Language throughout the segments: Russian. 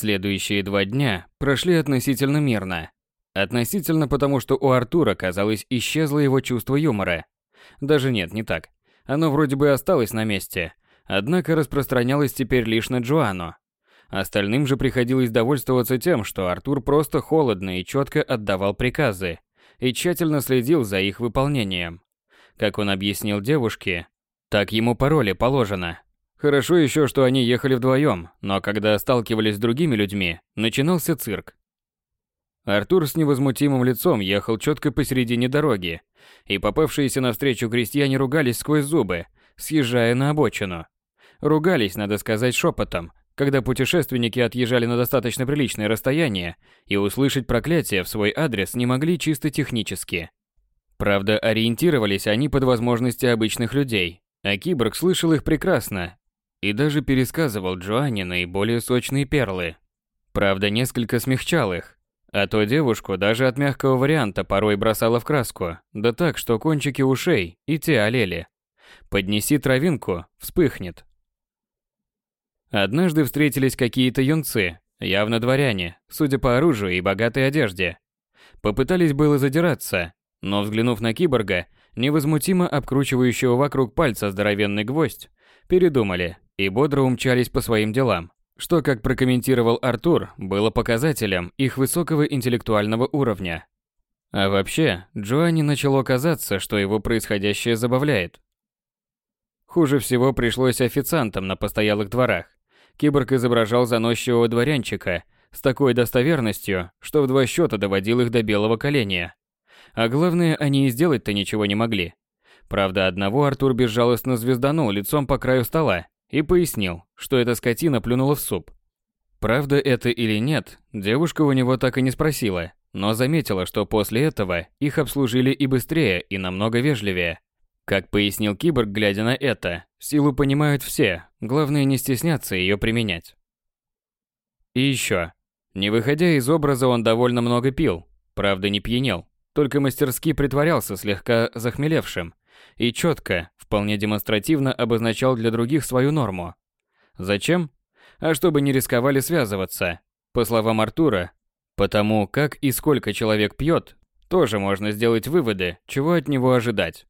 Следующие два дня прошли относительно мирно. Относительно потому, что у Артура, казалось, исчезло его чувство юмора. Даже нет, не так. Оно вроде бы осталось на месте, однако распространялось теперь лишь на Джоанну. Остальным же приходилось довольствоваться тем, что Артур просто холодно и четко отдавал приказы и тщательно следил за их выполнением. Как он объяснил девушке, так ему по роли положено. Хорошо еще, что они ехали вдвоем, но когда сталкивались с другими людьми, начинался цирк. Артур с невозмутимым лицом ехал четко посередине дороги, и попавшиеся навстречу крестьяне ругались сквозь зубы, съезжая на обочину. Ругались, надо сказать, шепотом, когда путешественники отъезжали на достаточно приличное расстояние и услышать проклятие в свой адрес не могли чисто технически. Правда, ориентировались они под возможности обычных людей, а киборг слышал их прекрасно и даже пересказывал Джоанне наиболее сочные перлы. Правда, несколько смягчал их, а то девушку даже от мягкого варианта порой бросала в краску, да так, что кончики ушей и те олели. Поднеси травинку, вспыхнет. Однажды встретились какие-то юнцы, явно дворяне, судя по оружию и богатой одежде. Попытались было задираться, но взглянув на киборга, невозмутимо обкручивающего вокруг пальца здоровенный гвоздь, передумали и бодро умчались по своим делам что, как прокомментировал Артур, было показателем их высокого интеллектуального уровня. А вообще, Джоанне начало казаться, что его происходящее забавляет. Хуже всего пришлось официантам на постоялых дворах. Киборг изображал заносчивого дворянчика с такой достоверностью, что в два счета доводил их до белого коленя. А главное, они и сделать-то ничего не могли. Правда, одного Артур безжалостно звезданул лицом по краю стола и пояснил, что эта скотина плюнула в суп. Правда это или нет, девушка у него так и не спросила, но заметила, что после этого их обслужили и быстрее, и намного вежливее. Как пояснил киборг, глядя на это, силу понимают все, главное не стесняться ее применять. И еще. Не выходя из образа, он довольно много пил, правда не пьянел, только мастерски притворялся слегка захмелевшим и четко, вполне демонстративно обозначал для других свою норму. Зачем? А чтобы не рисковали связываться. По словам Артура, потому как и сколько человек пьет, тоже можно сделать выводы, чего от него ожидать.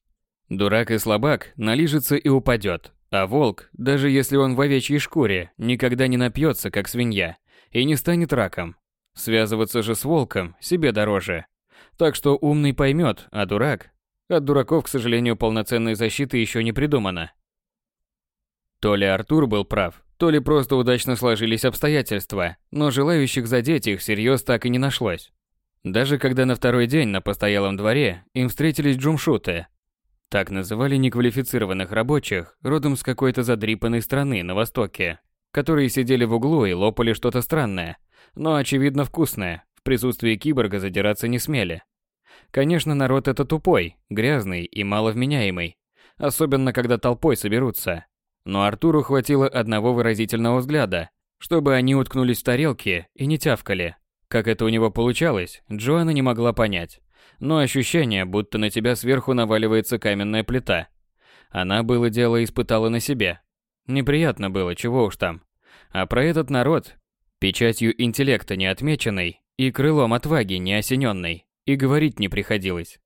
Дурак и слабак налижется и упадет, а волк, даже если он в овечьей шкуре, никогда не напьется, как свинья, и не станет раком. Связываться же с волком себе дороже. Так что умный поймет, а дурак от дураков, к сожалению, полноценной защиты еще не придумано. То ли Артур был прав, то ли просто удачно сложились обстоятельства, но желающих задеть их всерьез так и не нашлось. Даже когда на второй день на постоялом дворе им встретились джумшуты. Так называли неквалифицированных рабочих, родом с какой-то задрипанной страны на востоке, которые сидели в углу и лопали что-то странное, но очевидно вкусное, в присутствии киборга задираться не смели. Конечно, народ это тупой, грязный и маловменяемый, особенно когда толпой соберутся. Но Артуру хватило одного выразительного взгляда, чтобы они уткнулись в тарелки и не тявкали. Как это у него получалось, Джоанна не могла понять. Но ощущение, будто на тебя сверху наваливается каменная плита. Она было дело испытала на себе. Неприятно было, чего уж там. А про этот народ, печатью интеллекта не отмеченный и крылом отваги не осененный, и говорить не приходилось.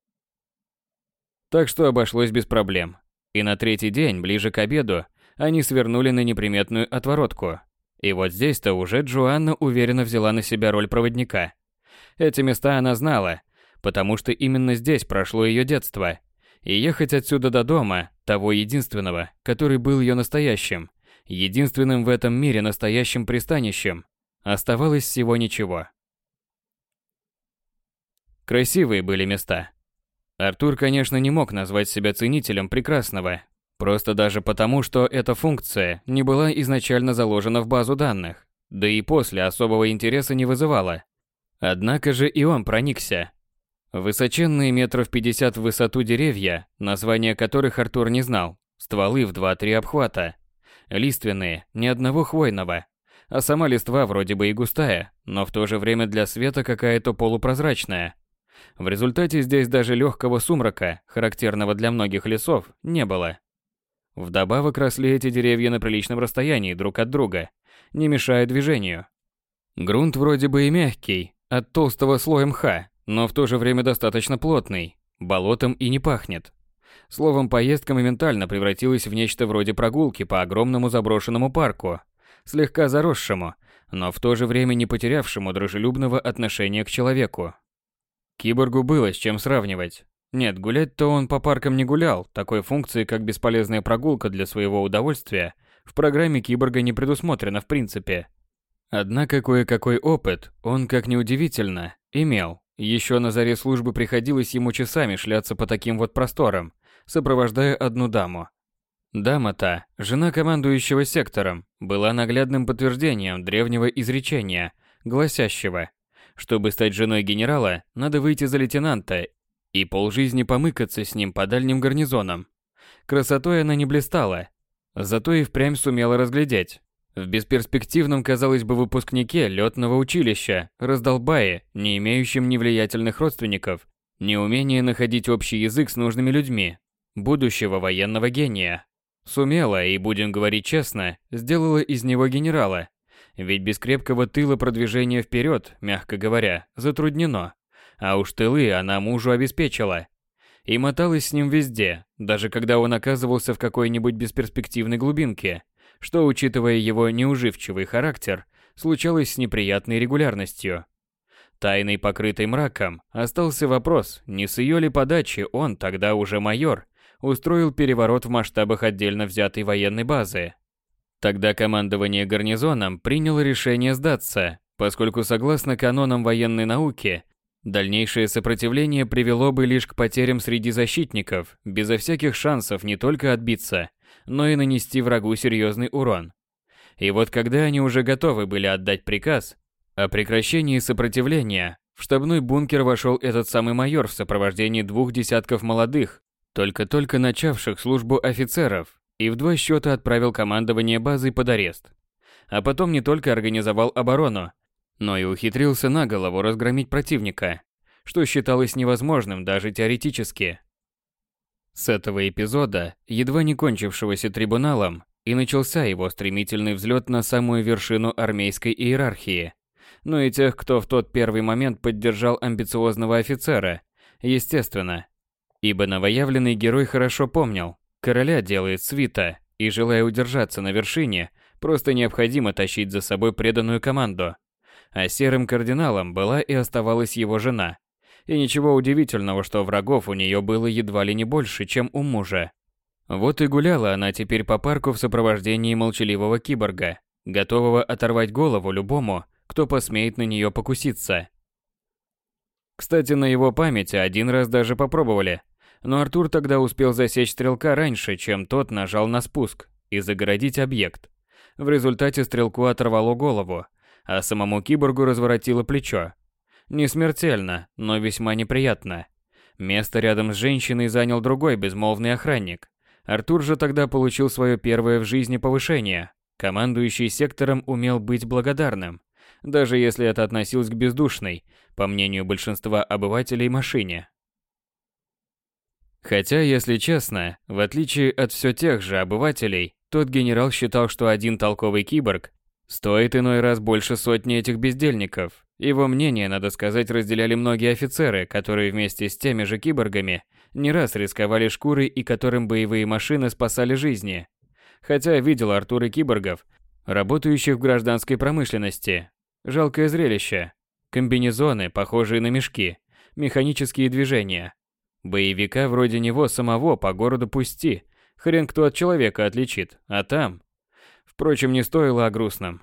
Так что обошлось без проблем. И на третий день, ближе к обеду, они свернули на неприметную отворотку. И вот здесь-то уже Джоанна уверенно взяла на себя роль проводника. Эти места она знала, потому что именно здесь прошло ее детство. И ехать отсюда до дома, того единственного, который был ее настоящим, единственным в этом мире настоящим пристанищем, оставалось всего ничего. Красивые были места. Артур, конечно, не мог назвать себя ценителем прекрасного, просто даже потому, что эта функция не была изначально заложена в базу данных, да и после особого интереса не вызывала. Однако же и он проникся. Высоченные метров 50 в высоту деревья, названия которых Артур не знал, стволы в 2-3 обхвата, лиственные, ни одного хвойного, а сама листва вроде бы и густая, но в то же время для света какая-то полупрозрачная – в результате здесь даже легкого сумрака, характерного для многих лесов, не было. Вдобавок росли эти деревья на приличном расстоянии друг от друга, не мешая движению. Грунт вроде бы и мягкий, от толстого слоя мха, но в то же время достаточно плотный, болотом и не пахнет. Словом, поездка моментально превратилась в нечто вроде прогулки по огромному заброшенному парку, слегка заросшему, но в то же время не потерявшему дружелюбного отношения к человеку. Киборгу было с чем сравнивать. Нет, гулять-то он по паркам не гулял, такой функции, как бесполезная прогулка для своего удовольствия, в программе Киборга не предусмотрено в принципе. Однако кое-какой опыт он, как ни удивительно, имел. Еще на заре службы приходилось ему часами шляться по таким вот просторам, сопровождая одну даму. Дама-то, жена командующего сектором, была наглядным подтверждением древнего изречения, гласящего, чтобы стать женой генерала, надо выйти за лейтенанта и полжизни помыкаться с ним по дальним гарнизонам. Красотой она не блистала, зато и впрямь сумела разглядеть. В бесперспективном, казалось бы, выпускнике летного училища, раздолбае, не имеющем ни влиятельных родственников, ни умения находить общий язык с нужными людьми, будущего военного гения. Сумела и, будем говорить честно, сделала из него генерала. Ведь без крепкого тыла продвижение вперед, мягко говоря, затруднено. А уж тылы она мужу обеспечила. И моталась с ним везде, даже когда он оказывался в какой-нибудь бесперспективной глубинке, что, учитывая его неуживчивый характер, случалось с неприятной регулярностью. Тайной, покрытой мраком, остался вопрос, не с ее ли подачи он, тогда уже майор, устроил переворот в масштабах отдельно взятой военной базы. Тогда командование гарнизоном приняло решение сдаться, поскольку согласно канонам военной науки, дальнейшее сопротивление привело бы лишь к потерям среди защитников, безо всяких шансов не только отбиться, но и нанести врагу серьезный урон. И вот когда они уже готовы были отдать приказ о прекращении сопротивления, в штабной бункер вошел этот самый майор в сопровождении двух десятков молодых, только-только начавших службу офицеров, и в два счета отправил командование базой под арест. А потом не только организовал оборону, но и ухитрился на голову разгромить противника, что считалось невозможным даже теоретически. С этого эпизода, едва не кончившегося трибуналом, и начался его стремительный взлет на самую вершину армейской иерархии. Ну и тех, кто в тот первый момент поддержал амбициозного офицера, естественно, Ибо новоявленный герой хорошо помнил, короля делает свита, и желая удержаться на вершине, просто необходимо тащить за собой преданную команду. А серым кардиналом была и оставалась его жена. И ничего удивительного, что врагов у нее было едва ли не больше, чем у мужа. Вот и гуляла она теперь по парку в сопровождении молчаливого киборга, готового оторвать голову любому, кто посмеет на нее покуситься. Кстати, на его памяти один раз даже попробовали – но Артур тогда успел засечь стрелка раньше, чем тот нажал на спуск, и загородить объект. В результате стрелку оторвало голову, а самому киборгу разворотило плечо. Не смертельно, но весьма неприятно. Место рядом с женщиной занял другой безмолвный охранник. Артур же тогда получил свое первое в жизни повышение. Командующий сектором умел быть благодарным, даже если это относилось к бездушной, по мнению большинства обывателей, машине. Хотя, если честно, в отличие от все тех же обывателей, тот генерал считал, что один толковый киборг стоит иной раз больше сотни этих бездельников. Его мнение, надо сказать, разделяли многие офицеры, которые вместе с теми же киборгами не раз рисковали шкурой и которым боевые машины спасали жизни. Хотя видел Артур и киборгов, работающих в гражданской промышленности. Жалкое зрелище. Комбинезоны, похожие на мешки, механические движения, Боевика вроде него самого по городу пусти, хрен кто от человека отличит, а там... Впрочем, не стоило о грустном.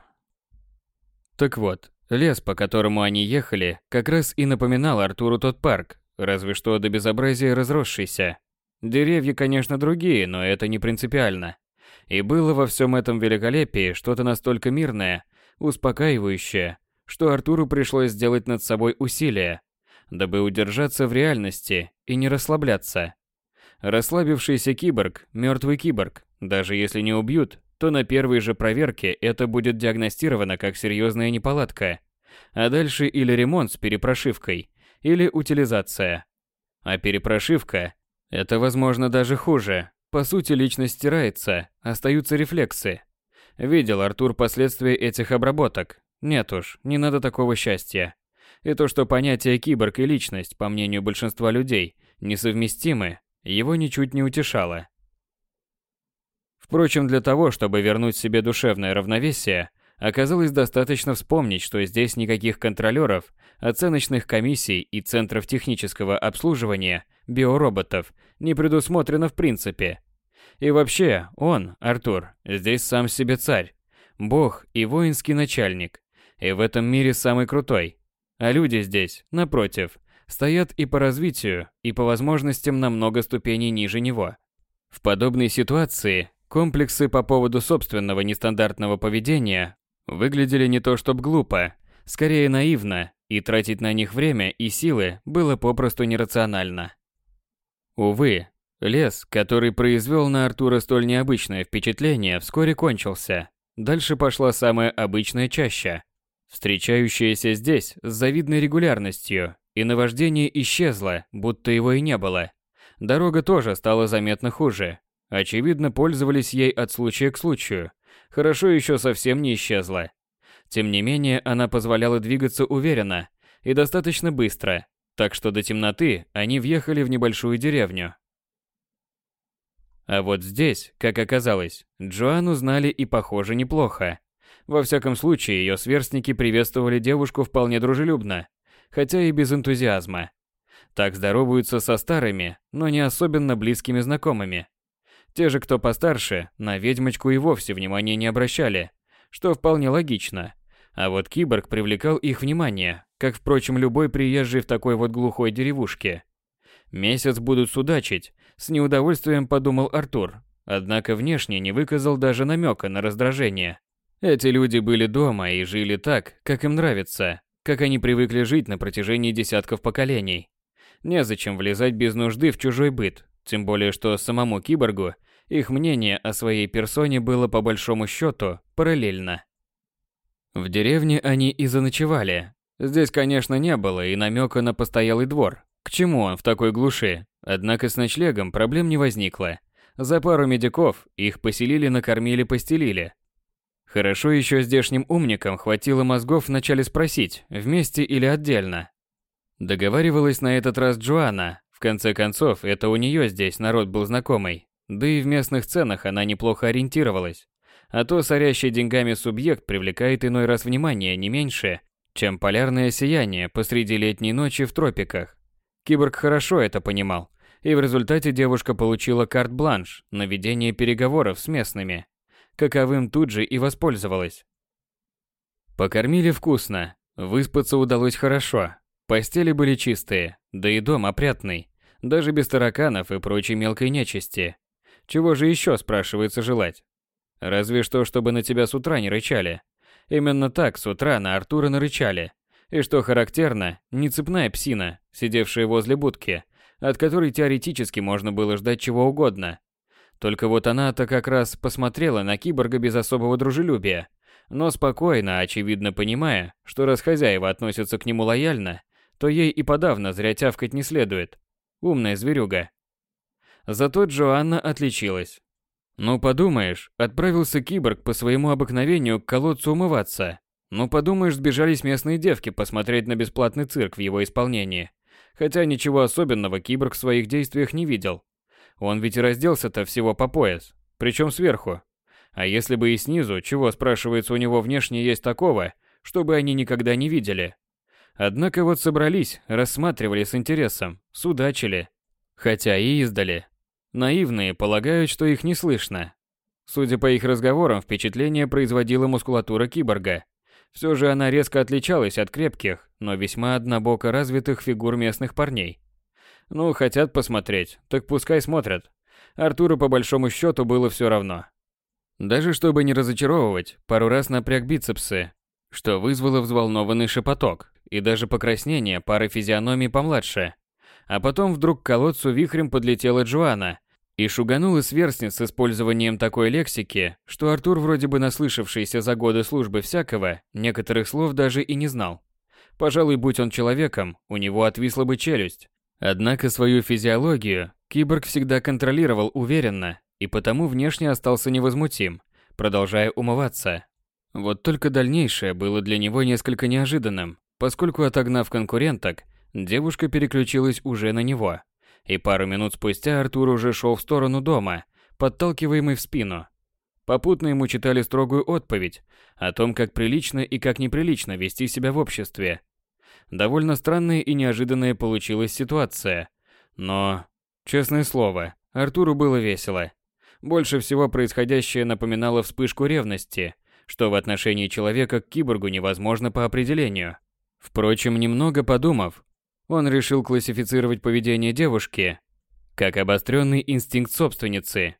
Так вот, лес, по которому они ехали, как раз и напоминал Артуру тот парк, разве что до безобразия разросшийся. Деревья, конечно, другие, но это не принципиально. И было во всем этом великолепии что-то настолько мирное, успокаивающее, что Артуру пришлось сделать над собой усилие, дабы удержаться в реальности и не расслабляться. Расслабившийся киборг – мертвый киборг. Даже если не убьют, то на первой же проверке это будет диагностировано как серьезная неполадка. А дальше или ремонт с перепрошивкой, или утилизация. А перепрошивка – это, возможно, даже хуже. По сути, личность стирается, остаются рефлексы. Видел Артур последствия этих обработок. Нет уж, не надо такого счастья. И то, что понятия киборг и личность, по мнению большинства людей, несовместимы, его ничуть не утешало. Впрочем, для того, чтобы вернуть себе душевное равновесие, оказалось достаточно вспомнить, что здесь никаких контролеров, оценочных комиссий и центров технического обслуживания биороботов не предусмотрено в принципе. И вообще, он, Артур, здесь сам себе царь, бог и воинский начальник, и в этом мире самый крутой. А люди здесь, напротив, стоят и по развитию, и по возможностям на много ступеней ниже него. В подобной ситуации Комплексы по поводу собственного нестандартного поведения выглядели не то чтоб глупо, скорее наивно, и тратить на них время и силы было попросту нерационально. Увы, лес, который произвел на Артура столь необычное впечатление, вскоре кончился. Дальше пошла самая обычная чаща, встречающаяся здесь с завидной регулярностью, и наваждение исчезло, будто его и не было. Дорога тоже стала заметно хуже, Очевидно, пользовались ей от случая к случаю. Хорошо еще совсем не исчезла. Тем не менее, она позволяла двигаться уверенно и достаточно быстро, так что до темноты они въехали в небольшую деревню. А вот здесь, как оказалось, Джоанну знали и, похоже, неплохо. Во всяком случае, ее сверстники приветствовали девушку вполне дружелюбно, хотя и без энтузиазма. Так здороваются со старыми, но не особенно близкими знакомыми. Те же, кто постарше, на ведьмочку и вовсе внимания не обращали, что вполне логично. А вот киборг привлекал их внимание, как, впрочем, любой приезжий в такой вот глухой деревушке. Месяц будут судачить, с неудовольствием подумал Артур, однако внешне не выказал даже намека на раздражение. Эти люди были дома и жили так, как им нравится, как они привыкли жить на протяжении десятков поколений. Незачем влезать без нужды в чужой быт, тем более, что самому киборгу их мнение о своей персоне было по большому счету параллельно. В деревне они и заночевали. Здесь, конечно, не было и намека на постоялый двор. К чему он в такой глуши? Однако с ночлегом проблем не возникло. За пару медиков их поселили, накормили, постелили. Хорошо еще здешним умникам хватило мозгов вначале спросить, вместе или отдельно. Договаривалась на этот раз Джоанна, конце концов, это у нее здесь народ был знакомый, да и в местных ценах она неплохо ориентировалась. А то сорящий деньгами субъект привлекает иной раз внимание не меньше, чем полярное сияние посреди летней ночи в тропиках. Киборг хорошо это понимал, и в результате девушка получила карт-бланш на ведение переговоров с местными. Каковым тут же и воспользовалась. Покормили вкусно, выспаться удалось хорошо, постели были чистые, да и дом опрятный даже без тараканов и прочей мелкой нечисти. Чего же еще, спрашивается, желать? Разве что, чтобы на тебя с утра не рычали. Именно так с утра на Артура нарычали. И что характерно, не цепная псина, сидевшая возле будки, от которой теоретически можно было ждать чего угодно. Только вот она-то как раз посмотрела на киборга без особого дружелюбия, но спокойно, очевидно понимая, что раз хозяева относятся к нему лояльно, то ей и подавно зря тявкать не следует. Умная зверюга. Зато Джоанна отличилась. Ну подумаешь, отправился киборг по своему обыкновению к колодцу умываться. Ну подумаешь, сбежались местные девки посмотреть на бесплатный цирк в его исполнении. Хотя ничего особенного киборг в своих действиях не видел. Он ведь и разделся-то всего по пояс, причем сверху. А если бы и снизу, чего, спрашивается, у него внешне есть такого, чтобы они никогда не видели? Однако вот собрались, рассматривали с интересом, судачили. Хотя и издали. Наивные полагают, что их не слышно. Судя по их разговорам, впечатление производила мускулатура киборга. Все же она резко отличалась от крепких, но весьма однобоко развитых фигур местных парней. Ну, хотят посмотреть, так пускай смотрят. Артуру по большому счету было все равно. Даже чтобы не разочаровывать, пару раз напряг бицепсы, что вызвало взволнованный шепоток и даже покраснение пары физиономий помладше. А потом вдруг к колодцу вихрем подлетела Джоанна и шуганула сверстниц с использованием такой лексики, что Артур, вроде бы наслышавшийся за годы службы всякого, некоторых слов даже и не знал. Пожалуй, будь он человеком, у него отвисла бы челюсть. Однако свою физиологию киборг всегда контролировал уверенно и потому внешне остался невозмутим, продолжая умываться. Вот только дальнейшее было для него несколько неожиданным, поскольку отогнав конкуренток, девушка переключилась уже на него. И пару минут спустя Артур уже шел в сторону дома, подталкиваемый в спину. Попутно ему читали строгую отповедь о том, как прилично и как неприлично вести себя в обществе. Довольно странная и неожиданная получилась ситуация. Но, честное слово, Артуру было весело. Больше всего происходящее напоминало вспышку ревности, что в отношении человека к киборгу невозможно по определению. Впрочем, немного подумав, он решил классифицировать поведение девушки как обостренный инстинкт собственницы.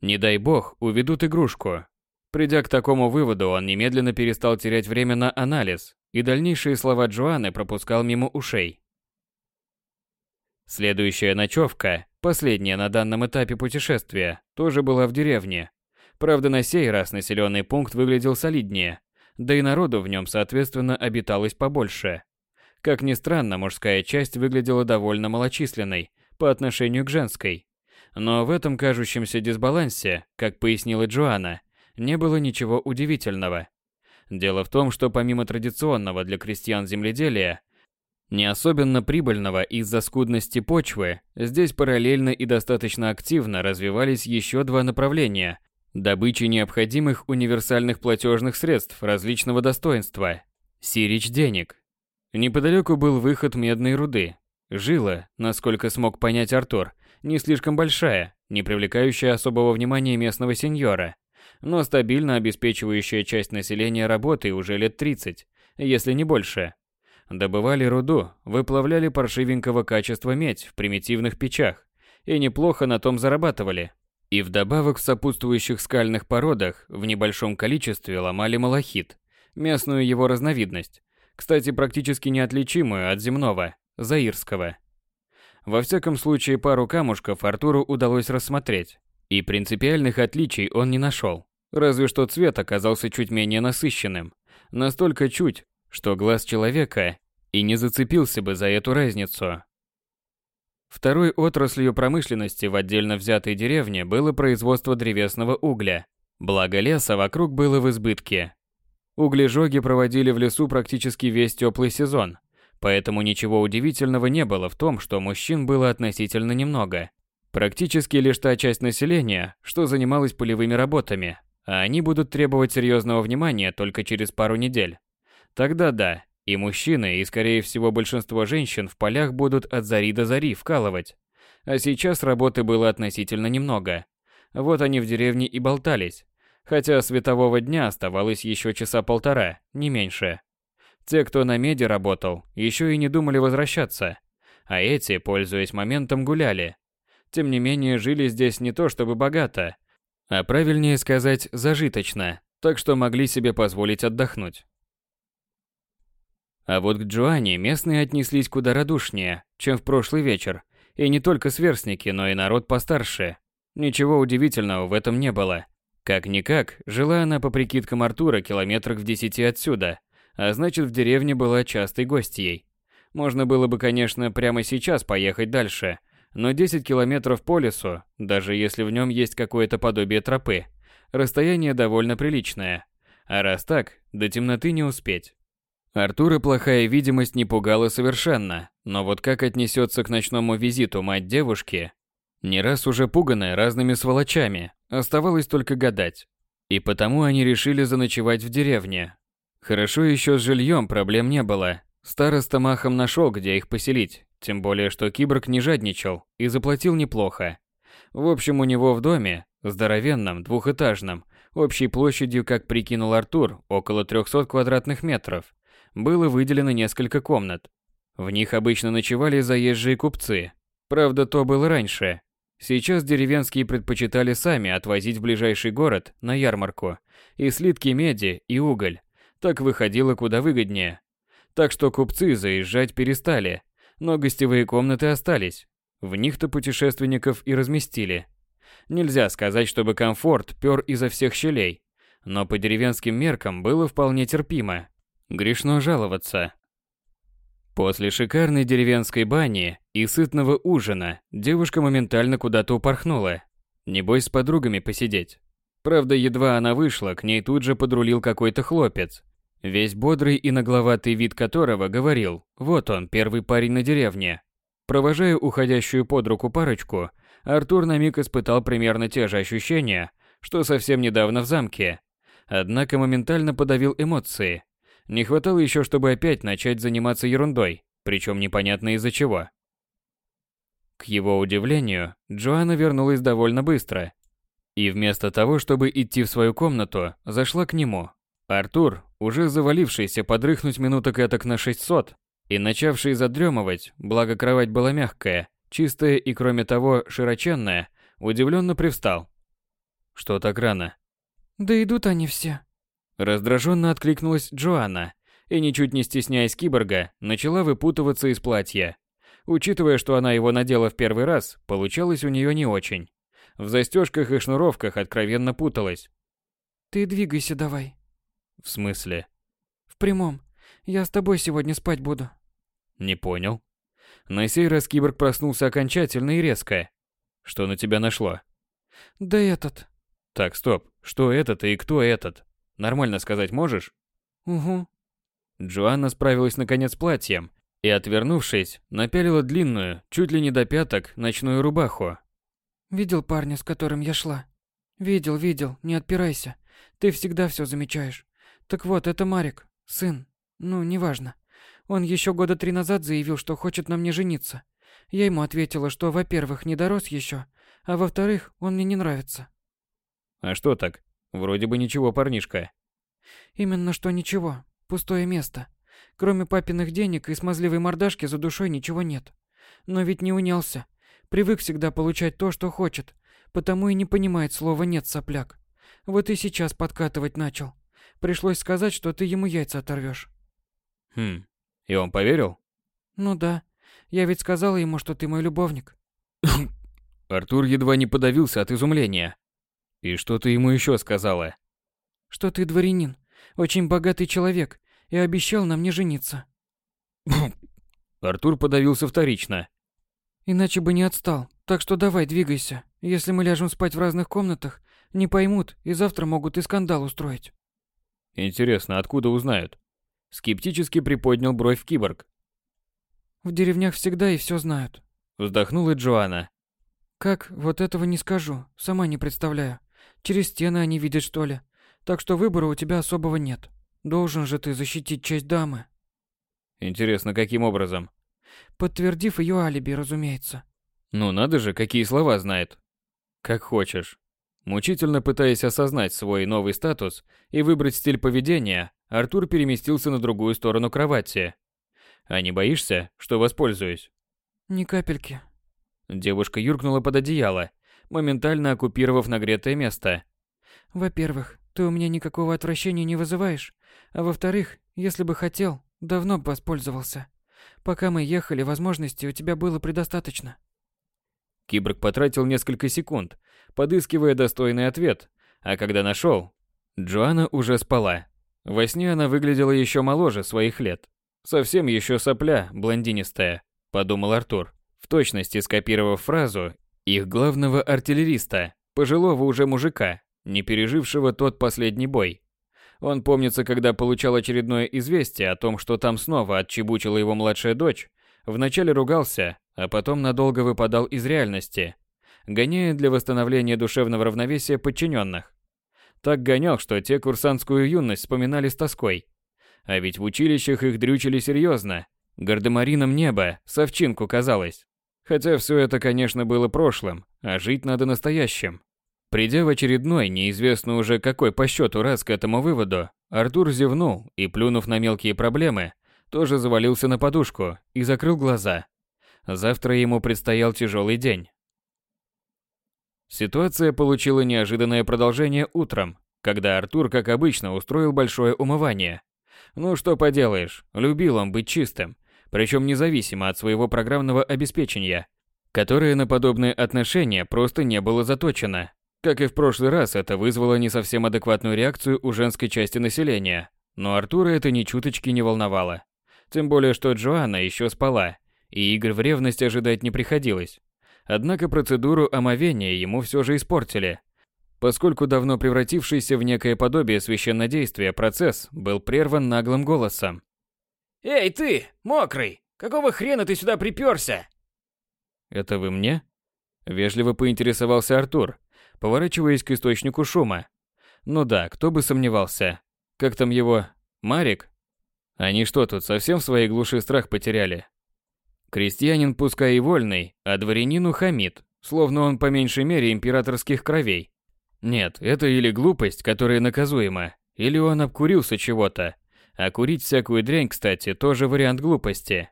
Не дай бог, уведут игрушку. Придя к такому выводу, он немедленно перестал терять время на анализ, и дальнейшие слова Джоанны пропускал мимо ушей. Следующая ночевка, последняя на данном этапе путешествия, тоже была в деревне. Правда, на сей раз населенный пункт выглядел солиднее, да и народу в нем, соответственно, обиталось побольше. Как ни странно, мужская часть выглядела довольно малочисленной по отношению к женской. Но в этом кажущемся дисбалансе, как пояснила Джоанна, не было ничего удивительного. Дело в том, что помимо традиционного для крестьян земледелия, не особенно прибыльного из-за скудности почвы, здесь параллельно и достаточно активно развивались еще два направления добычи необходимых универсальных платежных средств различного достоинства. Сирич денег. Неподалеку был выход медной руды. Жила, насколько смог понять Артур, не слишком большая, не привлекающая особого внимания местного сеньора, но стабильно обеспечивающая часть населения работой уже лет 30, если не больше. Добывали руду, выплавляли паршивенького качества медь в примитивных печах и неплохо на том зарабатывали. И вдобавок в сопутствующих скальных породах в небольшом количестве ломали малахит, местную его разновидность, кстати, практически неотличимую от земного, заирского. Во всяком случае, пару камушков Артуру удалось рассмотреть, и принципиальных отличий он не нашел. Разве что цвет оказался чуть менее насыщенным, настолько чуть, что глаз человека и не зацепился бы за эту разницу. Второй отраслью промышленности в отдельно взятой деревне было производство древесного угля. Благо леса вокруг было в избытке. Углежоги проводили в лесу практически весь теплый сезон, поэтому ничего удивительного не было в том, что мужчин было относительно немного. Практически лишь та часть населения, что занималась полевыми работами, а они будут требовать серьезного внимания только через пару недель. Тогда да, и мужчины, и скорее всего большинство женщин в полях будут от зари до зари вкалывать. А сейчас работы было относительно немного. Вот они в деревне и болтались. Хотя светового дня оставалось еще часа полтора, не меньше. Те, кто на меди работал, еще и не думали возвращаться. А эти, пользуясь моментом, гуляли. Тем не менее, жили здесь не то чтобы богато, а правильнее сказать, зажиточно, так что могли себе позволить отдохнуть. А вот к Джоанне местные отнеслись куда радушнее, чем в прошлый вечер, и не только сверстники, но и народ постарше. Ничего удивительного в этом не было. Как-никак, жила она по прикидкам Артура километрах в десяти отсюда, а значит в деревне была частой гостьей. Можно было бы, конечно, прямо сейчас поехать дальше, но 10 километров по лесу, даже если в нем есть какое-то подобие тропы, расстояние довольно приличное. А раз так, до темноты не успеть. Артура плохая видимость не пугала совершенно, но вот как отнесется к ночному визиту мать девушки, не раз уже пуганная разными сволочами, оставалось только гадать. И потому они решили заночевать в деревне. Хорошо еще с жильем проблем не было. Староста махом нашел, где их поселить, тем более что киборг не жадничал и заплатил неплохо. В общем, у него в доме, здоровенном, двухэтажном, общей площадью, как прикинул Артур, около 300 квадратных метров, было выделено несколько комнат. В них обычно ночевали заезжие купцы. Правда, то было раньше. Сейчас деревенские предпочитали сами отвозить в ближайший город на ярмарку и слитки меди и уголь. Так выходило куда выгоднее. Так что купцы заезжать перестали, но гостевые комнаты остались. В них-то путешественников и разместили. Нельзя сказать, чтобы комфорт пёр изо всех щелей, но по деревенским меркам было вполне терпимо. Грешно жаловаться. После шикарной деревенской бани и сытного ужина девушка моментально куда-то упорхнула. Небось с подругами посидеть. Правда, едва она вышла, к ней тут же подрулил какой-то хлопец. Весь бодрый и нагловатый вид которого говорил, вот он, первый парень на деревне. Провожая уходящую под руку парочку, Артур на миг испытал примерно те же ощущения, что совсем недавно в замке. Однако моментально подавил эмоции. Не хватало еще, чтобы опять начать заниматься ерундой, причем непонятно из-за чего. К его удивлению, Джоанна вернулась довольно быстро. И вместо того, чтобы идти в свою комнату, зашла к нему. Артур, уже завалившийся подрыхнуть минуток этак на 600, и начавший задремывать, благо кровать была мягкая, чистая и, кроме того, широченная, удивленно привстал. Что так рано? Да идут они все. Раздраженно откликнулась Джоанна и, ничуть не стесняясь киборга, начала выпутываться из платья. Учитывая, что она его надела в первый раз, получалось у нее не очень. В застежках и шнуровках откровенно путалась. «Ты двигайся давай». «В смысле?» «В прямом. Я с тобой сегодня спать буду». «Не понял». На сей раз киборг проснулся окончательно и резко. «Что на тебя нашло?» «Да этот». «Так, стоп. Что этот и кто этот? Нормально сказать можешь?» «Угу». Джоанна справилась наконец с платьем и, отвернувшись, напялила длинную, чуть ли не до пяток, ночную рубаху. «Видел парня, с которым я шла?» «Видел, видел, не отпирайся. Ты всегда все замечаешь. Так вот, это Марик, сын. Ну, неважно. Он еще года три назад заявил, что хочет на мне жениться. Я ему ответила, что, во-первых, не дорос еще, а во-вторых, он мне не нравится». «А что так? Вроде бы ничего, парнишка». «Именно что ничего. Пустое место. Кроме папиных денег и смазливой мордашки за душой ничего нет. Но ведь не унялся. Привык всегда получать то, что хочет. Потому и не понимает слова «нет» сопляк. Вот и сейчас подкатывать начал. Пришлось сказать, что ты ему яйца оторвешь. Хм, и он поверил? Ну да. Я ведь сказала ему, что ты мой любовник. Артур едва не подавился от изумления. И что ты ему еще сказала? Что ты дворянин, очень богатый человек, и обещал на мне жениться. Артур подавился вторично. Иначе бы не отстал. Так что давай, двигайся. Если мы ляжем спать в разных комнатах, не поймут и завтра могут и скандал устроить. Интересно, откуда узнают? Скептически приподнял бровь киборг. В деревнях всегда и все знают. Вздохнула Джоанна. Как, вот этого не скажу, сама не представляю. Через стены они видят, что ли. Так что выбора у тебя особого нет. Должен же ты защитить честь дамы. Интересно, каким образом? Подтвердив ее алиби, разумеется. Ну надо же, какие слова знает. Как хочешь. Мучительно пытаясь осознать свой новый статус и выбрать стиль поведения, Артур переместился на другую сторону кровати. А не боишься, что воспользуюсь? Ни капельки. Девушка юркнула под одеяло, моментально оккупировав нагретое место. Во-первых, ты у меня никакого отвращения не вызываешь. А во-вторых, если бы хотел, давно бы воспользовался. Пока мы ехали, возможностей у тебя было предостаточно. Киборг потратил несколько секунд, подыскивая достойный ответ, а когда нашел, Джоанна уже спала. Во сне она выглядела еще моложе своих лет. Совсем еще сопля, блондинистая, подумал Артур, в точности скопировав фразу их главного артиллериста, пожилого уже мужика, не пережившего тот последний бой. Он помнится, когда получал очередное известие о том, что там снова отчебучила его младшая дочь, вначале ругался, а потом надолго выпадал из реальности, гоняя для восстановления душевного равновесия подчиненных. Так гонял, что те курсантскую юность вспоминали с тоской. А ведь в училищах их дрючили серьезно. Гардемарином неба, совчинку казалось. Хотя все это, конечно, было прошлым, а жить надо настоящим. Придя в очередной, неизвестно уже какой по счету раз к этому выводу, Артур зевнул и, плюнув на мелкие проблемы, тоже завалился на подушку и закрыл глаза. Завтра ему предстоял тяжелый день. Ситуация получила неожиданное продолжение утром, когда Артур, как обычно, устроил большое умывание. Ну что поделаешь, любил он быть чистым, причем независимо от своего программного обеспечения, которое на подобные отношения просто не было заточено. Как и в прошлый раз, это вызвало не совсем адекватную реакцию у женской части населения, но Артура это ни чуточки не волновало. Тем более, что Джоанна еще спала, и игр в ревность ожидать не приходилось. Однако процедуру омовения ему все же испортили. поскольку давно превратившийся в некое подобие священнодействия процесс был прерван наглым голосом. «Эй, ты, мокрый! Какого хрена ты сюда приперся?» «Это вы мне?» Вежливо поинтересовался Артур, поворачиваясь к источнику шума. Ну да, кто бы сомневался. Как там его? Марик? Они что тут, совсем в своей глуши страх потеряли? Крестьянин пускай и вольный, а дворянину хамит, словно он по меньшей мере императорских кровей. Нет, это или глупость, которая наказуема, или он обкурился чего-то. А курить всякую дрянь, кстати, тоже вариант глупости.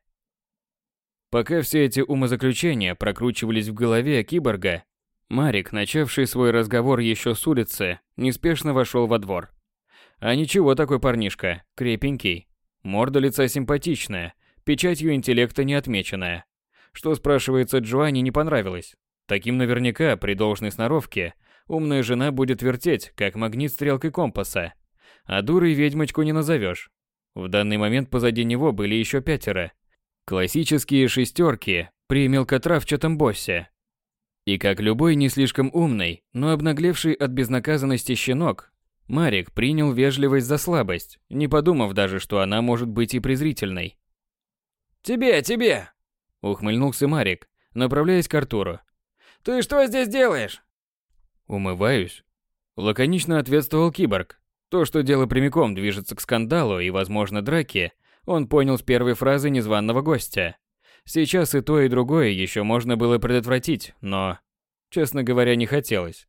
Пока все эти умозаключения прокручивались в голове киборга, Марик, начавший свой разговор еще с улицы, неспешно вошел во двор. А ничего такой парнишка, крепенький. Морда лица симпатичная, печатью интеллекта не отмеченная. Что, спрашивается, Джоанне не понравилось. Таким наверняка, при должной сноровке, умная жена будет вертеть, как магнит стрелкой компаса. А дурой ведьмочку не назовешь. В данный момент позади него были еще пятеро, Классические шестерки при мелкотравчатом боссе. И как любой не слишком умный, но обнаглевший от безнаказанности щенок, Марик принял вежливость за слабость, не подумав даже, что она может быть и презрительной. «Тебе, тебе!» – ухмыльнулся Марик, направляясь к Артуру. «Ты что здесь делаешь?» «Умываюсь», – лаконично ответствовал киборг. То, что дело прямиком движется к скандалу и, возможно, драке – он понял с первой фразы незваного гостя. Сейчас и то, и другое еще можно было предотвратить, но, честно говоря, не хотелось.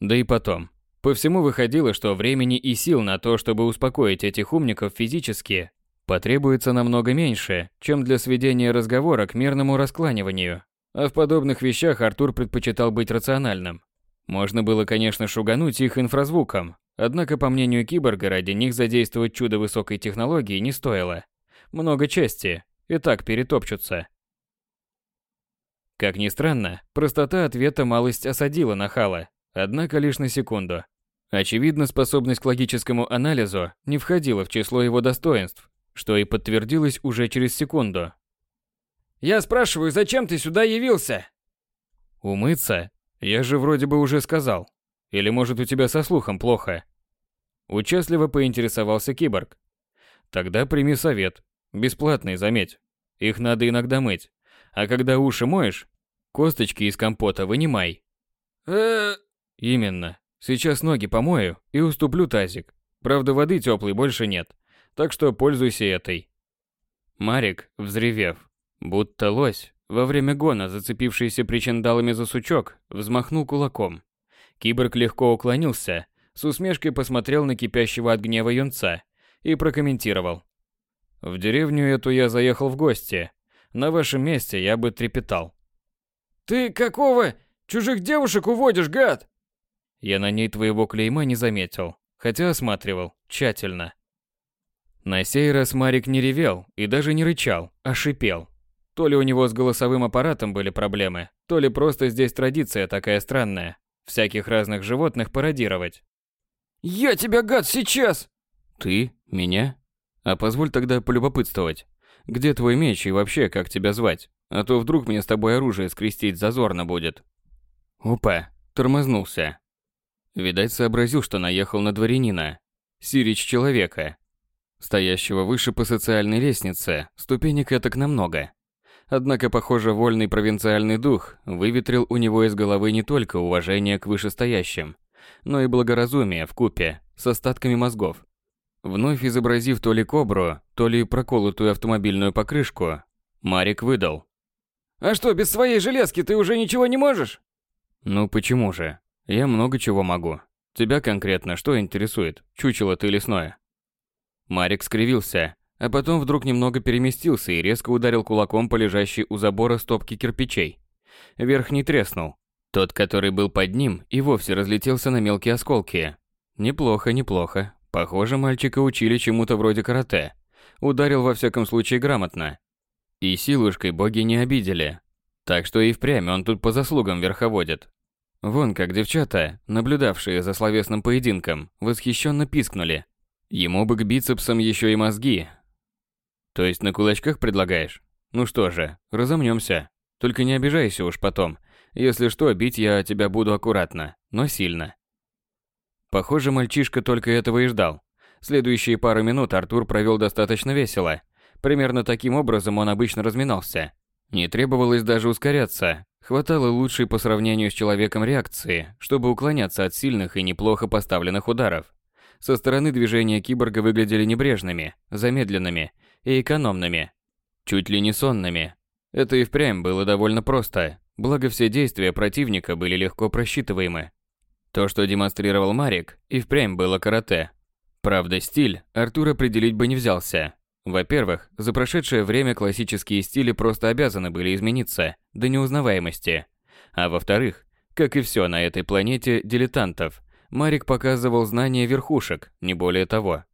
Да и потом, по всему выходило, что времени и сил на то, чтобы успокоить этих умников физически, потребуется намного меньше, чем для сведения разговора к мирному раскланиванию. А в подобных вещах Артур предпочитал быть рациональным. Можно было, конечно, шугануть их инфразвуком, однако, по мнению киборга, ради них задействовать чудо высокой технологии не стоило много чести, и так перетопчутся. Как ни странно, простота ответа малость осадила нахала, однако лишь на секунду. Очевидно, способность к логическому анализу не входила в число его достоинств, что и подтвердилось уже через секунду. «Я спрашиваю, зачем ты сюда явился?» «Умыться? Я же вроде бы уже сказал. Или может у тебя со слухом плохо?» Участливо поинтересовался киборг. «Тогда прими совет. Бесплатные, заметь. Их надо иногда мыть. А когда уши моешь, косточки из компота вынимай. э Именно. Сейчас ноги помою и уступлю тазик. Правда, воды теплой больше нет. Так что пользуйся этой. Марик, взревев, будто лось, во время гона, зацепившийся причиндалами за сучок, взмахнул кулаком. Киборг легко уклонился, с усмешкой посмотрел на кипящего от гнева юнца и прокомментировал. В деревню эту я заехал в гости. На вашем месте я бы трепетал. Ты какого? Чужих девушек уводишь, гад? Я на ней твоего клейма не заметил, хотя осматривал, тщательно. На сей раз Марик не ревел и даже не рычал, а шипел. То ли у него с голосовым аппаратом были проблемы, то ли просто здесь традиция такая странная. Всяких разных животных пародировать. «Я тебя, гад, сейчас!» «Ты? Меня? А позволь тогда полюбопытствовать. Где твой меч и вообще, как тебя звать? А то вдруг мне с тобой оружие скрестить зазорно будет. Опа, тормознулся. Видать, сообразил, что наехал на дворянина. Сирич человека. Стоящего выше по социальной лестнице, ступенек этак намного. Однако, похоже, вольный провинциальный дух выветрил у него из головы не только уважение к вышестоящим, но и благоразумие в купе с остатками мозгов. Вновь изобразив то ли кобру, то ли проколотую автомобильную покрышку, Марик выдал. «А что, без своей железки ты уже ничего не можешь?» «Ну почему же? Я много чего могу. Тебя конкретно что интересует, чучело ты лесное?» Марик скривился, а потом вдруг немного переместился и резко ударил кулаком по лежащей у забора стопке кирпичей. Верхний треснул. Тот, который был под ним, и вовсе разлетелся на мелкие осколки. Неплохо, неплохо. Похоже, мальчика учили чему-то вроде карате. Ударил во всяком случае грамотно. И силушкой боги не обидели. Так что и впрямь он тут по заслугам верховодит. Вон как девчата, наблюдавшие за словесным поединком, восхищенно пискнули. Ему бы к бицепсам еще и мозги. То есть на кулачках предлагаешь? Ну что же, разомнемся. Только не обижайся уж потом. Если что, бить я тебя буду аккуратно, но сильно. Похоже, мальчишка только этого и ждал. Следующие пару минут Артур провел достаточно весело. Примерно таким образом он обычно разминался. Не требовалось даже ускоряться. Хватало лучшей по сравнению с человеком реакции, чтобы уклоняться от сильных и неплохо поставленных ударов. Со стороны движения киборга выглядели небрежными, замедленными и экономными. Чуть ли не сонными. Это и впрямь было довольно просто, благо все действия противника были легко просчитываемы. То, что демонстрировал Марик, и впрямь было карате. Правда, стиль Артур определить бы не взялся. Во-первых, за прошедшее время классические стили просто обязаны были измениться до неузнаваемости. А во-вторых, как и все на этой планете дилетантов, Марик показывал знания верхушек, не более того.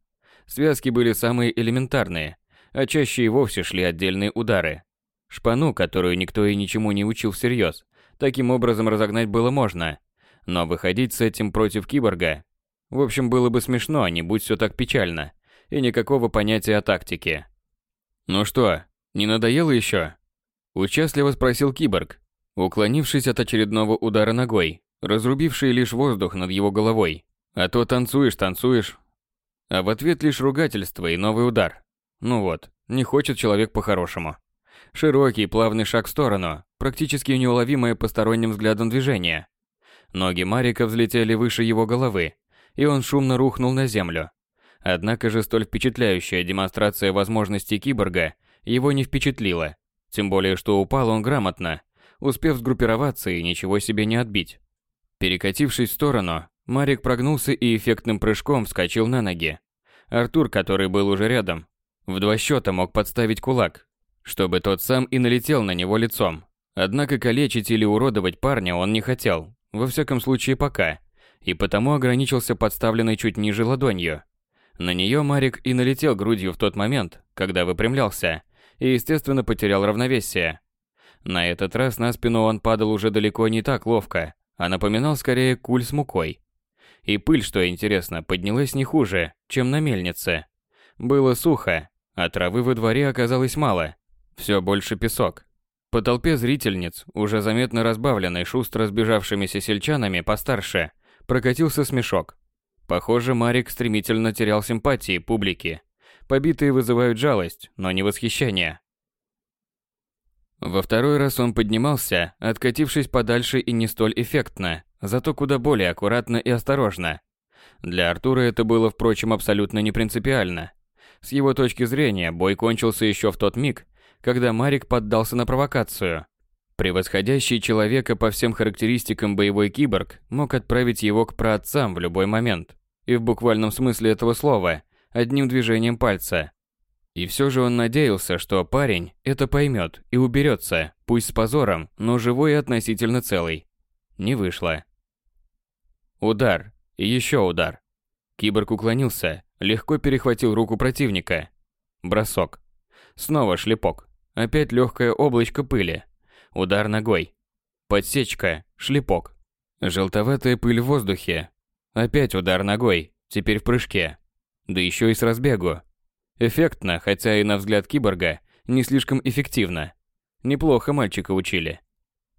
Связки были самые элементарные, а чаще и вовсе шли отдельные удары. Шпану, которую никто и ничему не учил всерьез, таким образом разогнать было можно. Но выходить с этим против киборга... В общем, было бы смешно, не будь все так печально и никакого понятия о тактике. «Ну что, не надоело еще?» Участливо спросил киборг, уклонившись от очередного удара ногой, разрубивший лишь воздух над его головой. А то танцуешь, танцуешь. А в ответ лишь ругательство и новый удар. Ну вот, не хочет человек по-хорошему. Широкий, плавный шаг в сторону, практически неуловимое посторонним взглядом движение. Ноги Марика взлетели выше его головы, и он шумно рухнул на землю. Однако же столь впечатляющая демонстрация возможностей киборга его не впечатлила. Тем более, что упал он грамотно, успев сгруппироваться и ничего себе не отбить. Перекатившись в сторону, Марик прогнулся и эффектным прыжком вскочил на ноги. Артур, который был уже рядом, в два счета мог подставить кулак, чтобы тот сам и налетел на него лицом. Однако калечить или уродовать парня он не хотел, во всяком случае пока, и потому ограничился подставленной чуть ниже ладонью. На нее Марик и налетел грудью в тот момент, когда выпрямлялся, и, естественно, потерял равновесие. На этот раз на спину он падал уже далеко не так ловко, а напоминал скорее куль с мукой. И пыль, что интересно, поднялась не хуже, чем на мельнице. Было сухо, а травы во дворе оказалось мало. Все больше песок. По толпе зрительниц, уже заметно разбавленной шустро сбежавшимися сельчанами постарше, прокатился смешок. Похоже, Марик стремительно терял симпатии публики. Побитые вызывают жалость, но не восхищение. Во второй раз он поднимался, откатившись подальше и не столь эффектно, зато куда более аккуратно и осторожно. Для Артура это было, впрочем, абсолютно не принципиально. С его точки зрения, бой кончился еще в тот миг, когда Марик поддался на провокацию. Превосходящий человека по всем характеристикам боевой киборг мог отправить его к праотцам в любой момент и в буквальном смысле этого слова, одним движением пальца. И все же он надеялся, что парень это поймет и уберется, пусть с позором, но живой и относительно целый. Не вышло. Удар. И еще удар. Киборг уклонился, легко перехватил руку противника. Бросок. Снова шлепок. Опять легкое облачко пыли. Удар ногой. Подсечка. Шлепок. Желтоватая пыль в воздухе, Опять удар ногой, теперь в прыжке. Да еще и с разбегу. Эффектно, хотя и на взгляд киборга, не слишком эффективно. Неплохо мальчика учили.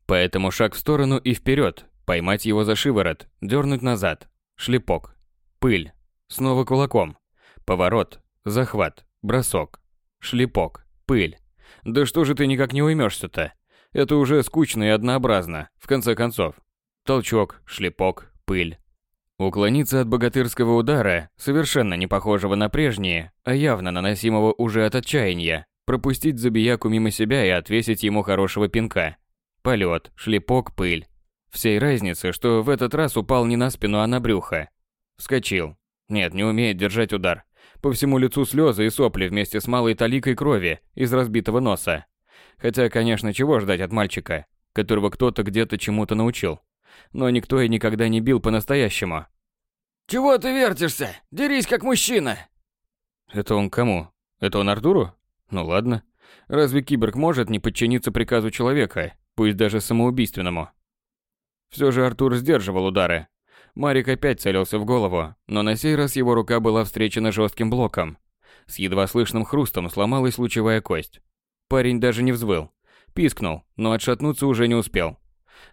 Поэтому шаг в сторону и вперед, поймать его за шиворот, дернуть назад. Шлепок. Пыль. Снова кулаком. Поворот. Захват. Бросок. Шлепок. Пыль. Да что же ты никак не уймешься-то? Это уже скучно и однообразно, в конце концов. Толчок, шлепок, пыль. Уклониться от богатырского удара, совершенно не похожего на прежние, а явно наносимого уже от отчаяния, пропустить забияку мимо себя и отвесить ему хорошего пинка. Полет, шлепок, пыль. Всей разницы, что в этот раз упал не на спину, а на брюхо. Вскочил. Нет, не умеет держать удар. По всему лицу слезы и сопли вместе с малой таликой крови из разбитого носа. Хотя, конечно, чего ждать от мальчика, которого кто-то где-то чему-то научил. Но никто и никогда не бил по-настоящему. «Чего ты вертишься? Дерись как мужчина!» Это он кому? Это он Артуру? Ну ладно. Разве киборг может не подчиниться приказу человека, пусть даже самоубийственному? Все же Артур сдерживал удары. Марик опять целился в голову, но на сей раз его рука была встречена жестким блоком. С едва слышным хрустом сломалась лучевая кость. Парень даже не взвыл. Пискнул, но отшатнуться уже не успел.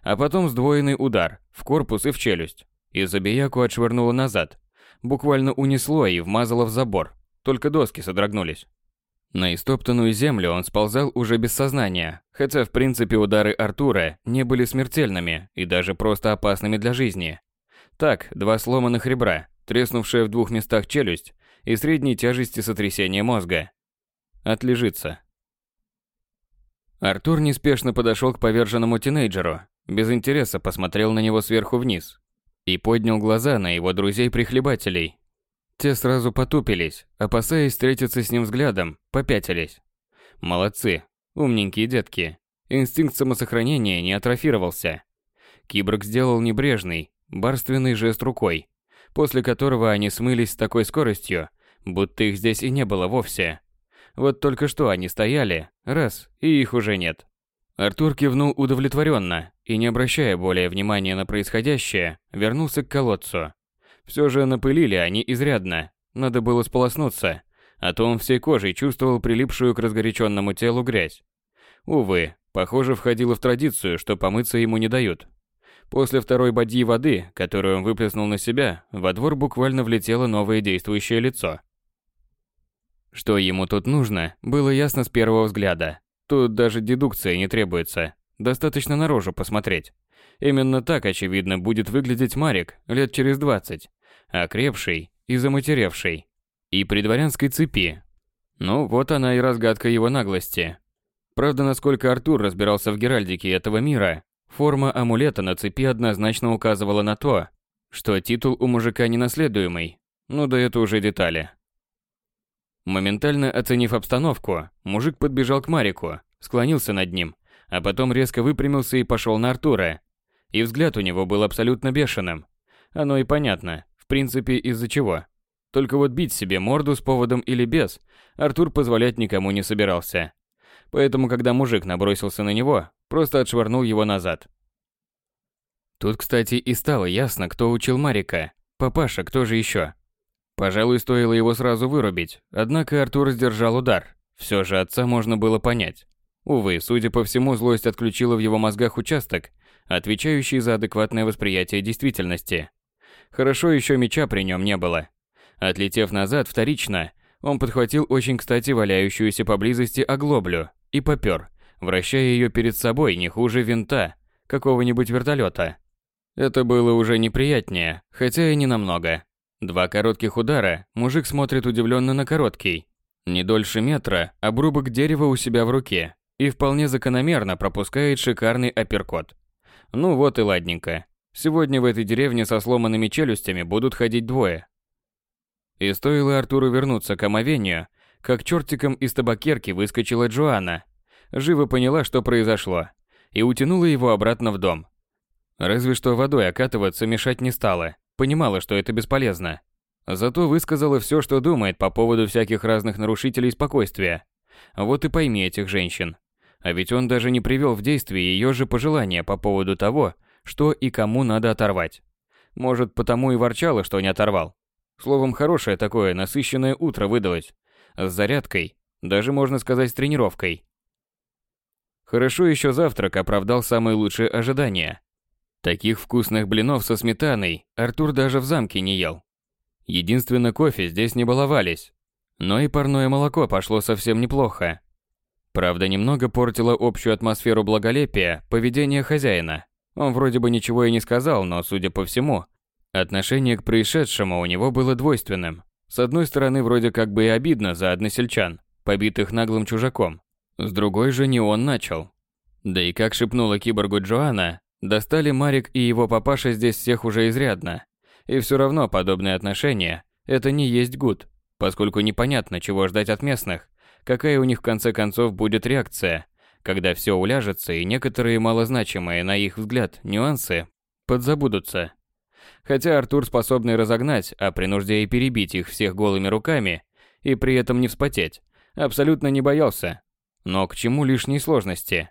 А потом сдвоенный удар, в корпус и в челюсть. И забияку отшвырнуло назад. Буквально унесло и вмазало в забор. Только доски содрогнулись. На истоптанную землю он сползал уже без сознания, хотя в принципе удары Артура не были смертельными и даже просто опасными для жизни. Так, два сломанных ребра, треснувшая в двух местах челюсть и средней тяжести сотрясения мозга. Отлежится. Артур неспешно подошел к поверженному тинейджеру, без интереса посмотрел на него сверху вниз и поднял глаза на его друзей-прихлебателей, те сразу потупились, опасаясь встретиться с ним взглядом, попятились. Молодцы, умненькие детки. Инстинкт самосохранения не атрофировался. Киборг сделал небрежный, барственный жест рукой, после которого они смылись с такой скоростью, будто их здесь и не было вовсе. Вот только что они стояли, раз, и их уже нет. Артур кивнул удовлетворенно и, не обращая более внимания на происходящее, вернулся к колодцу. Все же напылили они изрядно. Надо было сполоснуться, а то он всей кожей чувствовал прилипшую к разгоряченному телу грязь. Увы, похоже, входило в традицию, что помыться ему не дают. После второй бадьи воды, которую он выплеснул на себя, во двор буквально влетело новое действующее лицо. Что ему тут нужно, было ясно с первого взгляда. Тут даже дедукция не требуется, достаточно на рожу посмотреть. Именно так, очевидно, будет выглядеть Марик лет через двадцать окрепший и заматеревший, и при дворянской цепи. Ну, вот она и разгадка его наглости. Правда, насколько Артур разбирался в геральдике этого мира, форма амулета на цепи однозначно указывала на то, что титул у мужика ненаследуемый. Ну да это уже детали. Моментально оценив обстановку, мужик подбежал к Марику, склонился над ним, а потом резко выпрямился и пошел на Артура. И взгляд у него был абсолютно бешеным. Оно и понятно принципе, из-за чего. Только вот бить себе морду с поводом или без, Артур позволять никому не собирался. Поэтому, когда мужик набросился на него, просто отшвырнул его назад. Тут, кстати, и стало ясно, кто учил Марика. Папаша, кто же еще? Пожалуй, стоило его сразу вырубить, однако Артур сдержал удар. Все же отца можно было понять. Увы, судя по всему, злость отключила в его мозгах участок, отвечающий за адекватное восприятие действительности. Хорошо еще меча при нем не было. Отлетев назад вторично, он подхватил очень кстати валяющуюся поблизости оглоблю и попер, вращая ее перед собой не хуже винта какого-нибудь вертолета. Это было уже неприятнее, хотя и не намного. Два коротких удара, мужик смотрит удивленно на короткий. Не дольше метра, обрубок дерева у себя в руке. И вполне закономерно пропускает шикарный апперкот. Ну вот и ладненько. Сегодня в этой деревне со сломанными челюстями будут ходить двое. И стоило Артуру вернуться к омовению, как чертиком из табакерки выскочила Джоанна. Живо поняла, что произошло, и утянула его обратно в дом. Разве что водой окатываться мешать не стала, понимала, что это бесполезно. Зато высказала все, что думает по поводу всяких разных нарушителей спокойствия. Вот и пойми этих женщин. А ведь он даже не привел в действие ее же пожелания по поводу того, что и кому надо оторвать. Может, потому и ворчала, что не оторвал. Словом, хорошее такое насыщенное утро выдалось. С зарядкой, даже можно сказать с тренировкой. Хорошо еще завтрак оправдал самые лучшие ожидания. Таких вкусных блинов со сметаной Артур даже в замке не ел. Единственно кофе здесь не баловались. Но и парное молоко пошло совсем неплохо. Правда, немного портило общую атмосферу благолепия поведение хозяина. Он вроде бы ничего и не сказал, но, судя по всему, отношение к происшедшему у него было двойственным. С одной стороны, вроде как бы и обидно за односельчан, побитых наглым чужаком. С другой же не он начал. Да и как шепнула киборгу Джоанна, достали Марик и его папаша здесь всех уже изрядно. И все равно подобные отношения – это не есть гуд, поскольку непонятно, чего ждать от местных, какая у них в конце концов будет реакция когда все уляжется и некоторые малозначимые, на их взгляд, нюансы подзабудутся. Хотя Артур способный разогнать, а при нужде и перебить их всех голыми руками, и при этом не вспотеть, абсолютно не боялся. Но к чему лишние сложности?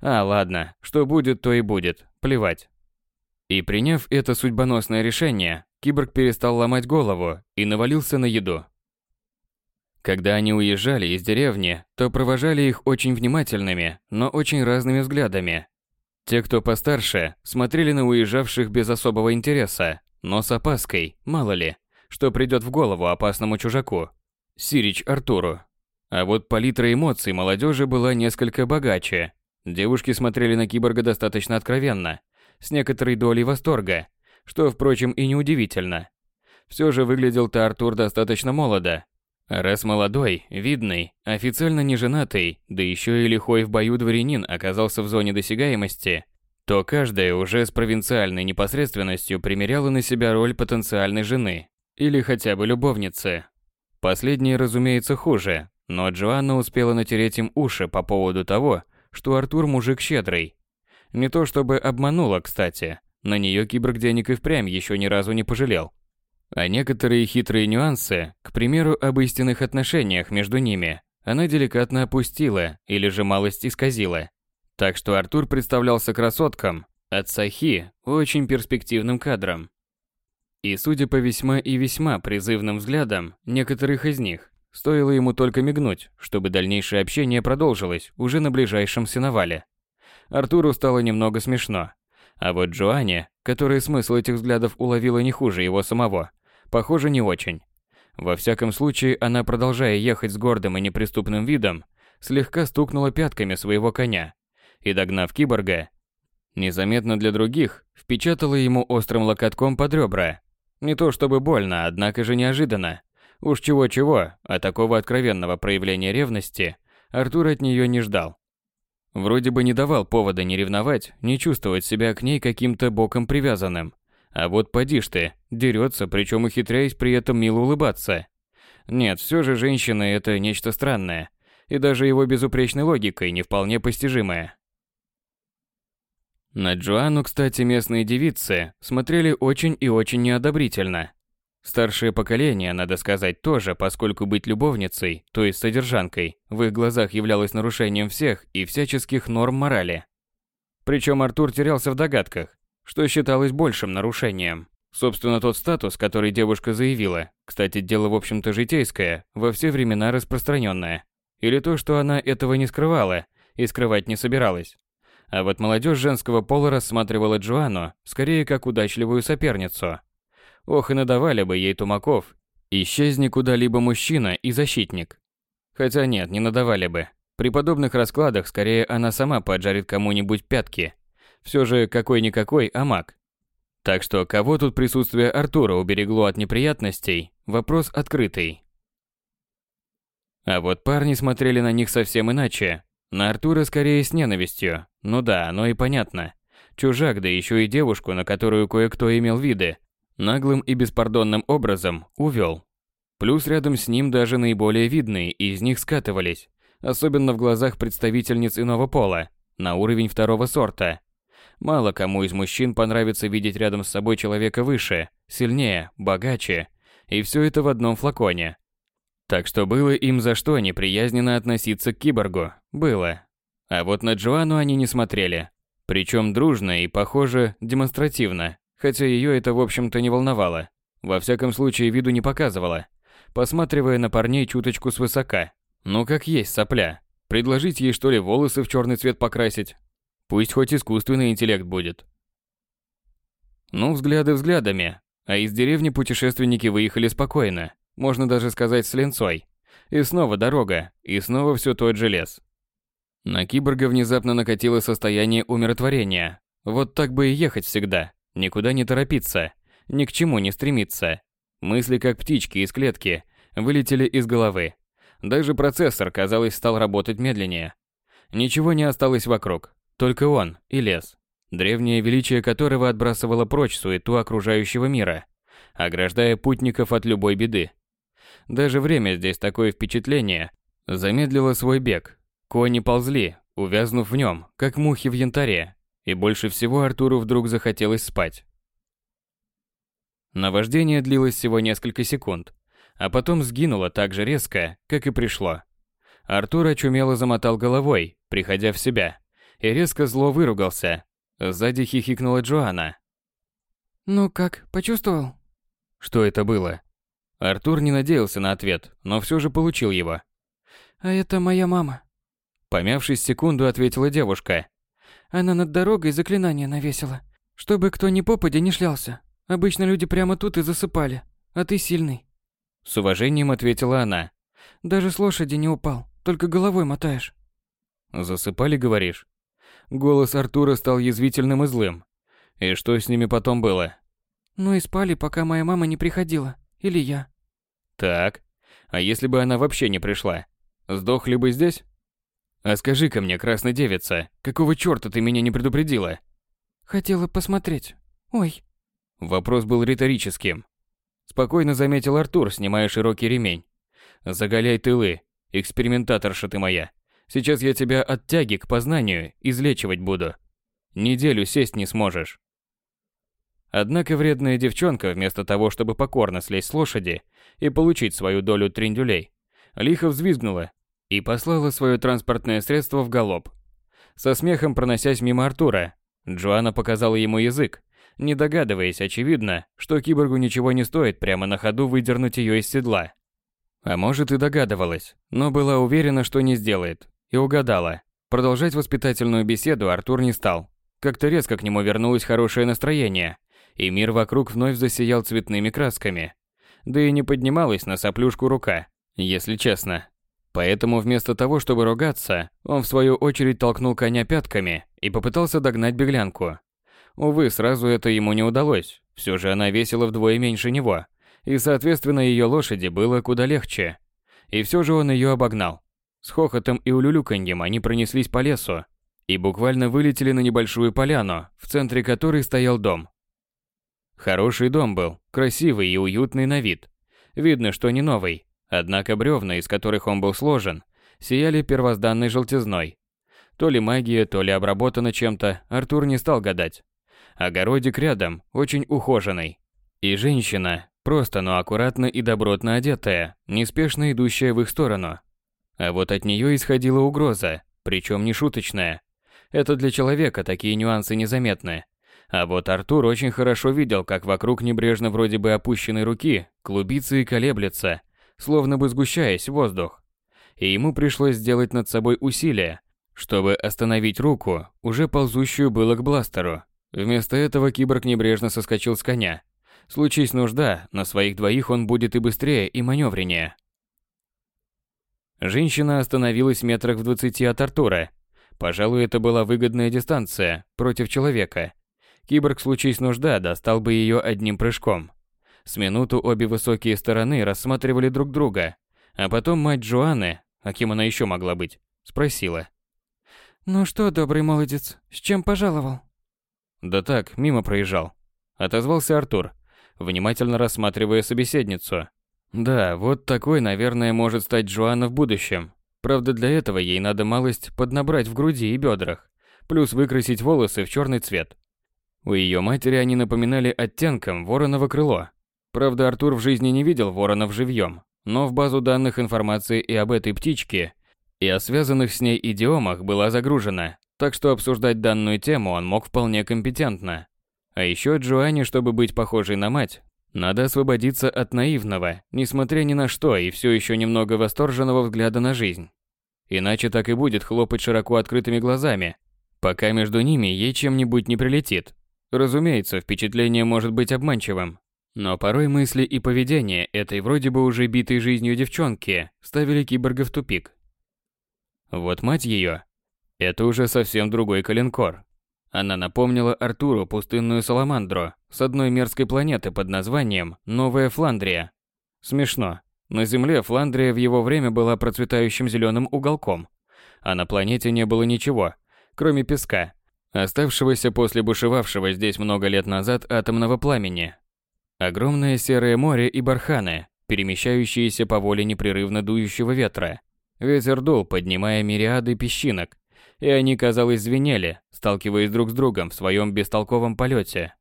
А, ладно, что будет, то и будет, плевать. И приняв это судьбоносное решение, киборг перестал ломать голову и навалился на еду. Когда они уезжали из деревни, то провожали их очень внимательными, но очень разными взглядами. Те, кто постарше, смотрели на уезжавших без особого интереса, но с опаской, мало ли, что придет в голову опасному чужаку. Сирич Артуру. А вот палитра эмоций молодежи была несколько богаче. Девушки смотрели на киборга достаточно откровенно, с некоторой долей восторга, что, впрочем, и неудивительно. Все же выглядел-то Артур достаточно молодо. Раз молодой, видный, официально не женатый, да еще и лихой в бою дворянин оказался в зоне досягаемости, то каждая уже с провинциальной непосредственностью примеряла на себя роль потенциальной жены или хотя бы любовницы. Последнее, разумеется, хуже, но Джоанна успела натереть им уши по поводу того, что Артур мужик щедрый. Не то чтобы обманула, кстати, на нее киборг денег и впрямь еще ни разу не пожалел. А некоторые хитрые нюансы, к примеру, об истинных отношениях между ними, она деликатно опустила или же малость исказила. Так что Артур представлялся красоткам, от Сахи очень перспективным кадром. И судя по весьма и весьма призывным взглядам некоторых из них, стоило ему только мигнуть, чтобы дальнейшее общение продолжилось уже на ближайшем сеновале. Артуру стало немного смешно. А вот Джоанне, которая смысл этих взглядов уловила не хуже его самого, похоже, не очень. Во всяком случае, она, продолжая ехать с гордым и неприступным видом, слегка стукнула пятками своего коня, и, догнав киборга, незаметно для других, впечатала ему острым локотком под ребра. Не то чтобы больно, однако же неожиданно. Уж чего-чего, а такого откровенного проявления ревности Артур от нее не ждал. Вроде бы не давал повода не ревновать, не чувствовать себя к ней каким-то боком привязанным. А вот поди ж ты, дерется, причем ухитряясь при этом мило улыбаться. Нет, все же женщина это нечто странное, и даже его безупречной логикой не вполне постижимое. На Джоанну, кстати, местные девицы смотрели очень и очень неодобрительно. Старшее поколение, надо сказать, тоже, поскольку быть любовницей, то есть содержанкой, в их глазах являлось нарушением всех и всяческих норм морали. Причем Артур терялся в догадках, что считалось большим нарушением. Собственно, тот статус, который девушка заявила, кстати, дело, в общем-то, житейское, во все времена распространенное. Или то, что она этого не скрывала и скрывать не собиралась. А вот молодежь женского пола рассматривала Джоанну скорее как удачливую соперницу. Ох, и надавали бы ей тумаков. Исчезни куда-либо мужчина и защитник. Хотя нет, не надавали бы. При подобных раскладах скорее она сама поджарит кому-нибудь пятки. Все же какой-никакой, а маг. Так что кого тут присутствие Артура уберегло от неприятностей, вопрос открытый. А вот парни смотрели на них совсем иначе. На Артура скорее с ненавистью. Ну да, оно и понятно. Чужак, да еще и девушку, на которую кое-кто имел виды, наглым и беспардонным образом увел. Плюс рядом с ним даже наиболее видные из них скатывались, особенно в глазах представительниц иного пола, на уровень второго сорта. Мало кому из мужчин понравится видеть рядом с собой человека выше, сильнее, богаче, и все это в одном флаконе. Так что было им за что неприязненно относиться к киборгу. Было. А вот на Джоанну они не смотрели. Причем дружно и, похоже, демонстративно. Хотя ее это, в общем-то, не волновало. Во всяком случае, виду не показывала. Посматривая на парней чуточку свысока. Ну как есть сопля. Предложить ей что ли волосы в черный цвет покрасить? Пусть хоть искусственный интеллект будет. Ну, взгляды взглядами. А из деревни путешественники выехали спокойно можно даже сказать с ленцой. И снова дорога, и снова все тот же лес. На киборга внезапно накатило состояние умиротворения. Вот так бы и ехать всегда, никуда не торопиться, ни к чему не стремиться. Мысли, как птички из клетки, вылетели из головы. Даже процессор, казалось, стал работать медленнее. Ничего не осталось вокруг, только он и лес, древнее величие которого отбрасывало прочь суету окружающего мира, ограждая путников от любой беды. Даже время здесь такое впечатление замедлило свой бег. Кони ползли, увязнув в нем, как мухи в янтаре, и больше всего Артуру вдруг захотелось спать. Наваждение длилось всего несколько секунд, а потом сгинуло так же резко, как и пришло. Артур очумело замотал головой, приходя в себя, и резко зло выругался. Сзади хихикнула Джоанна. «Ну как, почувствовал?» Что это было? Артур не надеялся на ответ, но все же получил его. «А это моя мама». Помявшись секунду, ответила девушка. Она над дорогой заклинание навесила, чтобы кто ни попадя не шлялся. Обычно люди прямо тут и засыпали, а ты сильный. С уважением ответила она. Даже с лошади не упал, только головой мотаешь. Засыпали, говоришь? Голос Артура стал язвительным и злым. И что с ними потом было? Ну и спали, пока моя мама не приходила. Или я. Так. А если бы она вообще не пришла? Сдохли бы здесь? А скажи-ка мне, красная девица, какого чёрта ты меня не предупредила? Хотела посмотреть. Ой. Вопрос был риторическим. Спокойно заметил Артур, снимая широкий ремень. Заголяй тылы, экспериментаторша ты моя. Сейчас я тебя от тяги к познанию излечивать буду. Неделю сесть не сможешь. Однако вредная девчонка, вместо того, чтобы покорно слезть с лошади и получить свою долю триндюлей, лихо взвизгнула и послала свое транспортное средство в галоп. Со смехом проносясь мимо Артура, Джоанна показала ему язык, не догадываясь, очевидно, что киборгу ничего не стоит прямо на ходу выдернуть ее из седла. А может и догадывалась, но была уверена, что не сделает, и угадала. Продолжать воспитательную беседу Артур не стал. Как-то резко к нему вернулось хорошее настроение, и мир вокруг вновь засиял цветными красками. Да и не поднималась на соплюшку рука, если честно. Поэтому вместо того, чтобы ругаться, он в свою очередь толкнул коня пятками и попытался догнать беглянку. Увы, сразу это ему не удалось, все же она весила вдвое меньше него, и, соответственно, ее лошади было куда легче. И все же он ее обогнал. С хохотом и улюлюканьем они пронеслись по лесу и буквально вылетели на небольшую поляну, в центре которой стоял дом. Хороший дом был, красивый и уютный на вид. Видно, что не новый, однако бревна, из которых он был сложен, сияли первозданной желтизной. То ли магия, то ли обработано чем-то, Артур не стал гадать. Огородик рядом, очень ухоженный. И женщина, просто, но аккуратно и добротно одетая, неспешно идущая в их сторону. А вот от нее исходила угроза, причем не шуточная. Это для человека такие нюансы незаметны. А вот Артур очень хорошо видел, как вокруг небрежно вроде бы опущенной руки клубится и колеблется, словно бы сгущаясь воздух. И ему пришлось сделать над собой усилие, чтобы остановить руку, уже ползущую было к бластеру. Вместо этого киборг небрежно соскочил с коня. Случись нужда, на своих двоих он будет и быстрее, и маневреннее. Женщина остановилась метрах в двадцати от Артура. Пожалуй, это была выгодная дистанция против человека – Киборг, случись нужда, достал бы ее одним прыжком. С минуту обе высокие стороны рассматривали друг друга, а потом мать Джоанны, а кем она еще могла быть, спросила. «Ну что, добрый молодец, с чем пожаловал?» «Да так, мимо проезжал», — отозвался Артур, внимательно рассматривая собеседницу. «Да, вот такой, наверное, может стать Джоанна в будущем. Правда, для этого ей надо малость поднабрать в груди и бедрах, плюс выкрасить волосы в черный цвет. У ее матери они напоминали оттенком вороново крыло. Правда, Артур в жизни не видел воронов живьем, но в базу данных информации и об этой птичке, и о связанных с ней идиомах была загружена, так что обсуждать данную тему он мог вполне компетентно. А еще Джоанне, чтобы быть похожей на мать, надо освободиться от наивного, несмотря ни на что и все еще немного восторженного взгляда на жизнь. Иначе так и будет хлопать широко открытыми глазами, пока между ними ей чем-нибудь не прилетит. Разумеется, впечатление может быть обманчивым, но порой мысли и поведение этой вроде бы уже битой жизнью девчонки ставили киборга в тупик. Вот мать ее. Это уже совсем другой калинкор. Она напомнила Артуру пустынную саламандру с одной мерзкой планеты под названием Новая Фландрия. Смешно. На Земле Фландрия в его время была процветающим зеленым уголком, а на планете не было ничего, кроме песка, оставшегося после бушевавшего здесь много лет назад атомного пламени. Огромное серое море и барханы, перемещающиеся по воле непрерывно дующего ветра. Ветер дул, поднимая мириады песчинок, и они, казалось, звенели, сталкиваясь друг с другом в своем бестолковом полете.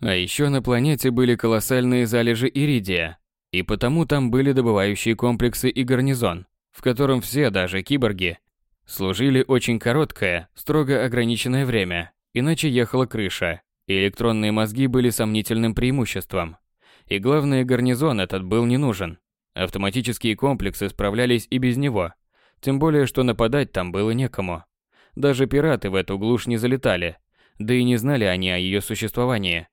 А еще на планете были колоссальные залежи иридия, и потому там были добывающие комплексы и гарнизон, в котором все, даже киборги, Служили очень короткое, строго ограниченное время, иначе ехала крыша, и электронные мозги были сомнительным преимуществом. И главное, гарнизон этот был не нужен. Автоматические комплексы справлялись и без него, тем более, что нападать там было некому. Даже пираты в эту глушь не залетали, да и не знали они о ее существовании.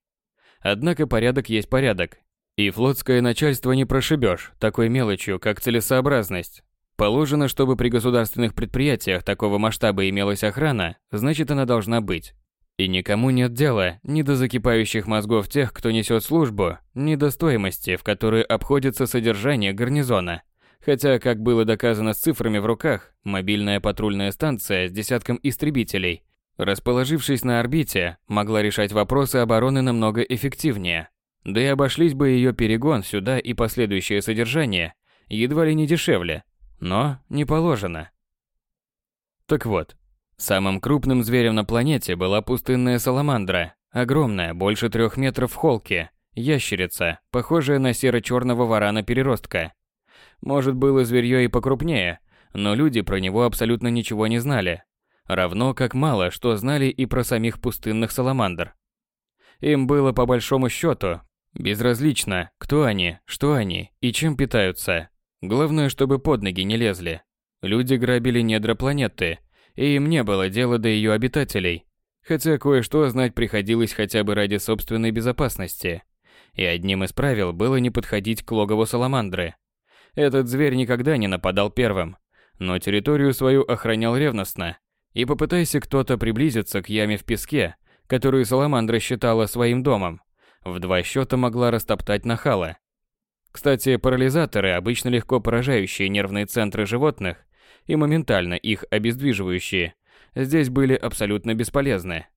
Однако порядок есть порядок. И флотское начальство не прошибешь такой мелочью, как целесообразность. Положено, чтобы при государственных предприятиях такого масштаба имелась охрана, значит она должна быть. И никому нет дела ни до закипающих мозгов тех, кто несет службу, ни до стоимости, в которой обходится содержание гарнизона. Хотя, как было доказано с цифрами в руках, мобильная патрульная станция с десятком истребителей, расположившись на орбите, могла решать вопросы обороны намного эффективнее. Да и обошлись бы ее перегон сюда и последующее содержание едва ли не дешевле, но не положено. Так вот, самым крупным зверем на планете была пустынная саламандра, огромная, больше трех метров в холке, ящерица, похожая на серо-черного варана-переростка. Может, было зверье и покрупнее, но люди про него абсолютно ничего не знали. Равно как мало что знали и про самих пустынных саламандр. Им было по большому счету безразлично, кто они, что они и чем питаются. Главное, чтобы под ноги не лезли. Люди грабили недра планеты, и им не было дела до ее обитателей. Хотя кое-что знать приходилось хотя бы ради собственной безопасности. И одним из правил было не подходить к логову саламандры. Этот зверь никогда не нападал первым, но территорию свою охранял ревностно. И попытайся кто-то приблизиться к яме в песке, которую саламандра считала своим домом, в два счета могла растоптать нахала. Кстати, парализаторы, обычно легко поражающие нервные центры животных и моментально их обездвиживающие, здесь были абсолютно бесполезны.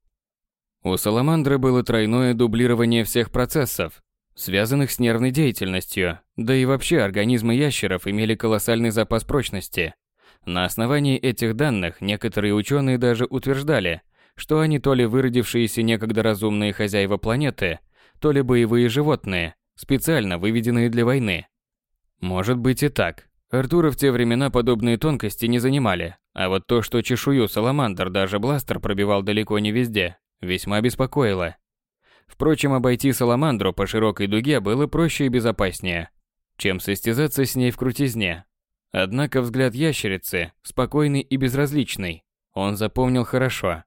У саламандры было тройное дублирование всех процессов, связанных с нервной деятельностью, да и вообще организмы ящеров имели колоссальный запас прочности. На основании этих данных некоторые ученые даже утверждали, что они то ли выродившиеся некогда разумные хозяева планеты, то ли боевые животные, специально выведенные для войны. Может быть и так. Артура в те времена подобные тонкости не занимали, а вот то, что чешую саламандр даже бластер пробивал далеко не везде, весьма беспокоило. Впрочем, обойти Саламандру по широкой дуге было проще и безопаснее, чем состязаться с ней в крутизне. Однако взгляд ящерицы, спокойный и безразличный, он запомнил хорошо.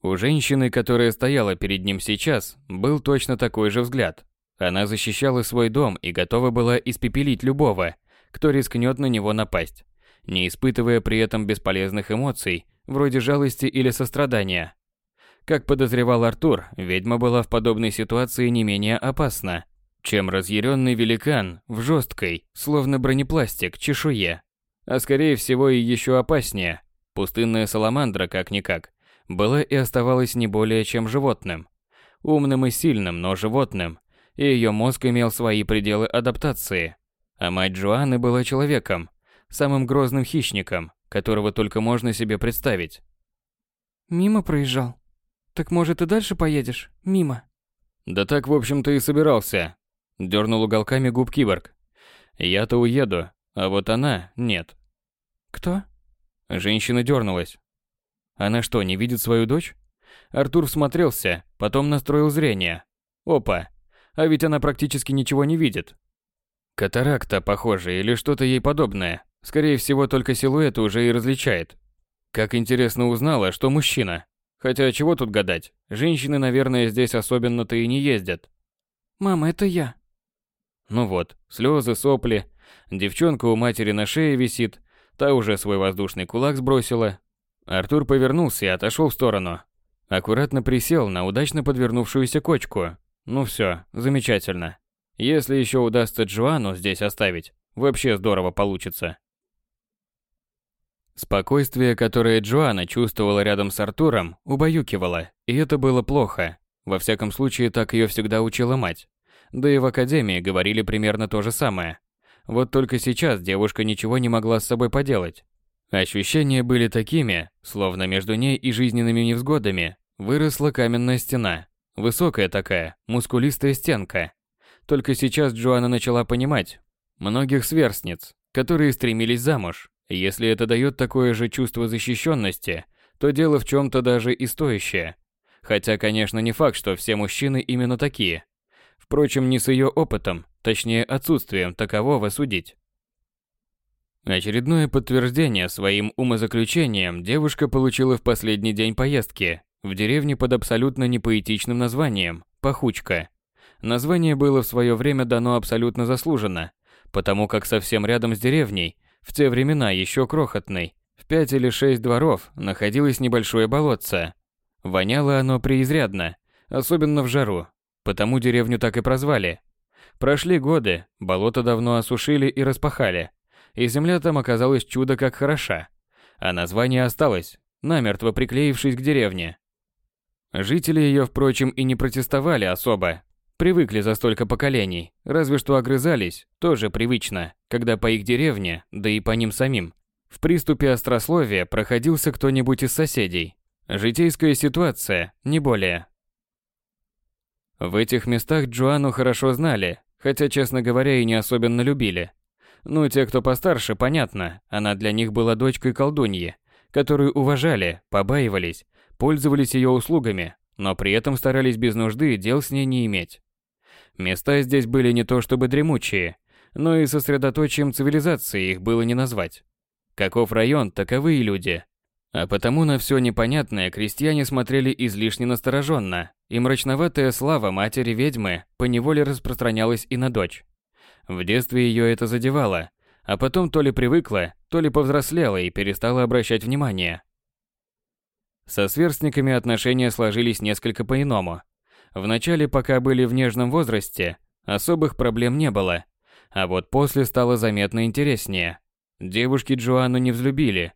У женщины, которая стояла перед ним сейчас, был точно такой же взгляд. Она защищала свой дом и готова была испепелить любого, кто рискнет на него напасть, не испытывая при этом бесполезных эмоций, вроде жалости или сострадания. Как подозревал Артур, ведьма была в подобной ситуации не менее опасна, чем разъяренный великан в жесткой, словно бронепластик, чешуе. А скорее всего и еще опаснее. Пустынная саламандра, как-никак, была и оставалась не более чем животным. Умным и сильным, но животным. И ее мозг имел свои пределы адаптации. А мать Джоанны была человеком, самым грозным хищником, которого только можно себе представить. «Мимо проезжал?» Так может и дальше поедешь? Мимо. Да так, в общем-то, и собирался. Дернул уголками губ киборг. Я-то уеду, а вот она нет. Кто? Женщина дернулась. Она что, не видит свою дочь? Артур всмотрелся, потом настроил зрение. Опа, а ведь она практически ничего не видит. Катаракта, похоже, или что-то ей подобное. Скорее всего, только силуэт уже и различает. Как интересно узнала, что мужчина. Хотя чего тут гадать? Женщины, наверное, здесь особенно-то и не ездят. Мама, это я. Ну вот, слезы, сопли. Девчонка у матери на шее висит. Та уже свой воздушный кулак сбросила. Артур повернулся и отошел в сторону. Аккуратно присел на удачно подвернувшуюся кочку. Ну все, замечательно. Если еще удастся Джоанну здесь оставить, вообще здорово получится. Спокойствие, которое Джоанна чувствовала рядом с Артуром, убаюкивало, и это было плохо. Во всяком случае, так ее всегда учила мать. Да и в академии говорили примерно то же самое. Вот только сейчас девушка ничего не могла с собой поделать. Ощущения были такими, словно между ней и жизненными невзгодами выросла каменная стена. Высокая такая, мускулистая стенка. Только сейчас Джоанна начала понимать многих сверстниц, которые стремились замуж, если это дает такое же чувство защищенности, то дело в чем-то даже и стоящее. Хотя, конечно, не факт, что все мужчины именно такие. Впрочем, не с ее опытом, точнее отсутствием такового судить. Очередное подтверждение своим умозаключением девушка получила в последний день поездки в деревне под абсолютно непоэтичным названием «Пахучка». Название было в свое время дано абсолютно заслуженно, потому как совсем рядом с деревней, в те времена еще крохотной, в пять или шесть дворов находилось небольшое болотце. Воняло оно преизрядно, особенно в жару, потому деревню так и прозвали. Прошли годы, болото давно осушили и распахали, и земля там оказалась чудо как хороша, а название осталось, намертво приклеившись к деревне. Жители ее, впрочем, и не протестовали особо, привыкли за столько поколений, разве что огрызались, тоже привычно, когда по их деревне, да и по ним самим, в приступе острословия проходился кто-нибудь из соседей. Житейская ситуация, не более. В этих местах Джоанну хорошо знали, хотя, честно говоря, и не особенно любили. Ну, те, кто постарше, понятно, она для них была дочкой колдуньи, которую уважали, побаивались, пользовались ее услугами, но при этом старались без нужды дел с ней не иметь. Места здесь были не то чтобы дремучие, но и сосредоточием цивилизации их было не назвать. Каков район, таковы и люди. А потому на все непонятное крестьяне смотрели излишне настороженно, и мрачноватая слава матери-ведьмы поневоле распространялась и на дочь. В детстве ее это задевало, а потом то ли привыкла, то ли повзрослела и перестала обращать внимание. Со сверстниками отношения сложились несколько по-иному. Вначале, пока были в нежном возрасте, особых проблем не было, а вот после стало заметно интереснее. Девушки Джоанну не взлюбили,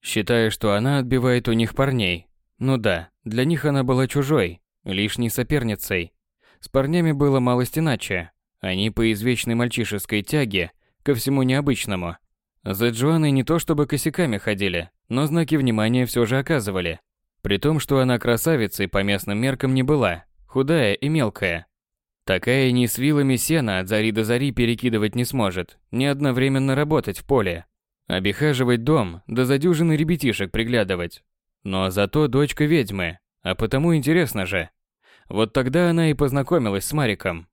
считая, что она отбивает у них парней. Ну да, для них она была чужой, лишней соперницей. С парнями было малость иначе. Они по извечной мальчишеской тяге ко всему необычному. За Джоанной не то чтобы косяками ходили, но знаки внимания все же оказывали. При том, что она красавицей по местным меркам не была, худая и мелкая. Такая ни с вилами сена от зари до зари перекидывать не сможет, ни одновременно работать в поле. Обихаживать дом, да за дюжины ребятишек приглядывать. Но зато дочка ведьмы, а потому интересно же. Вот тогда она и познакомилась с Мариком.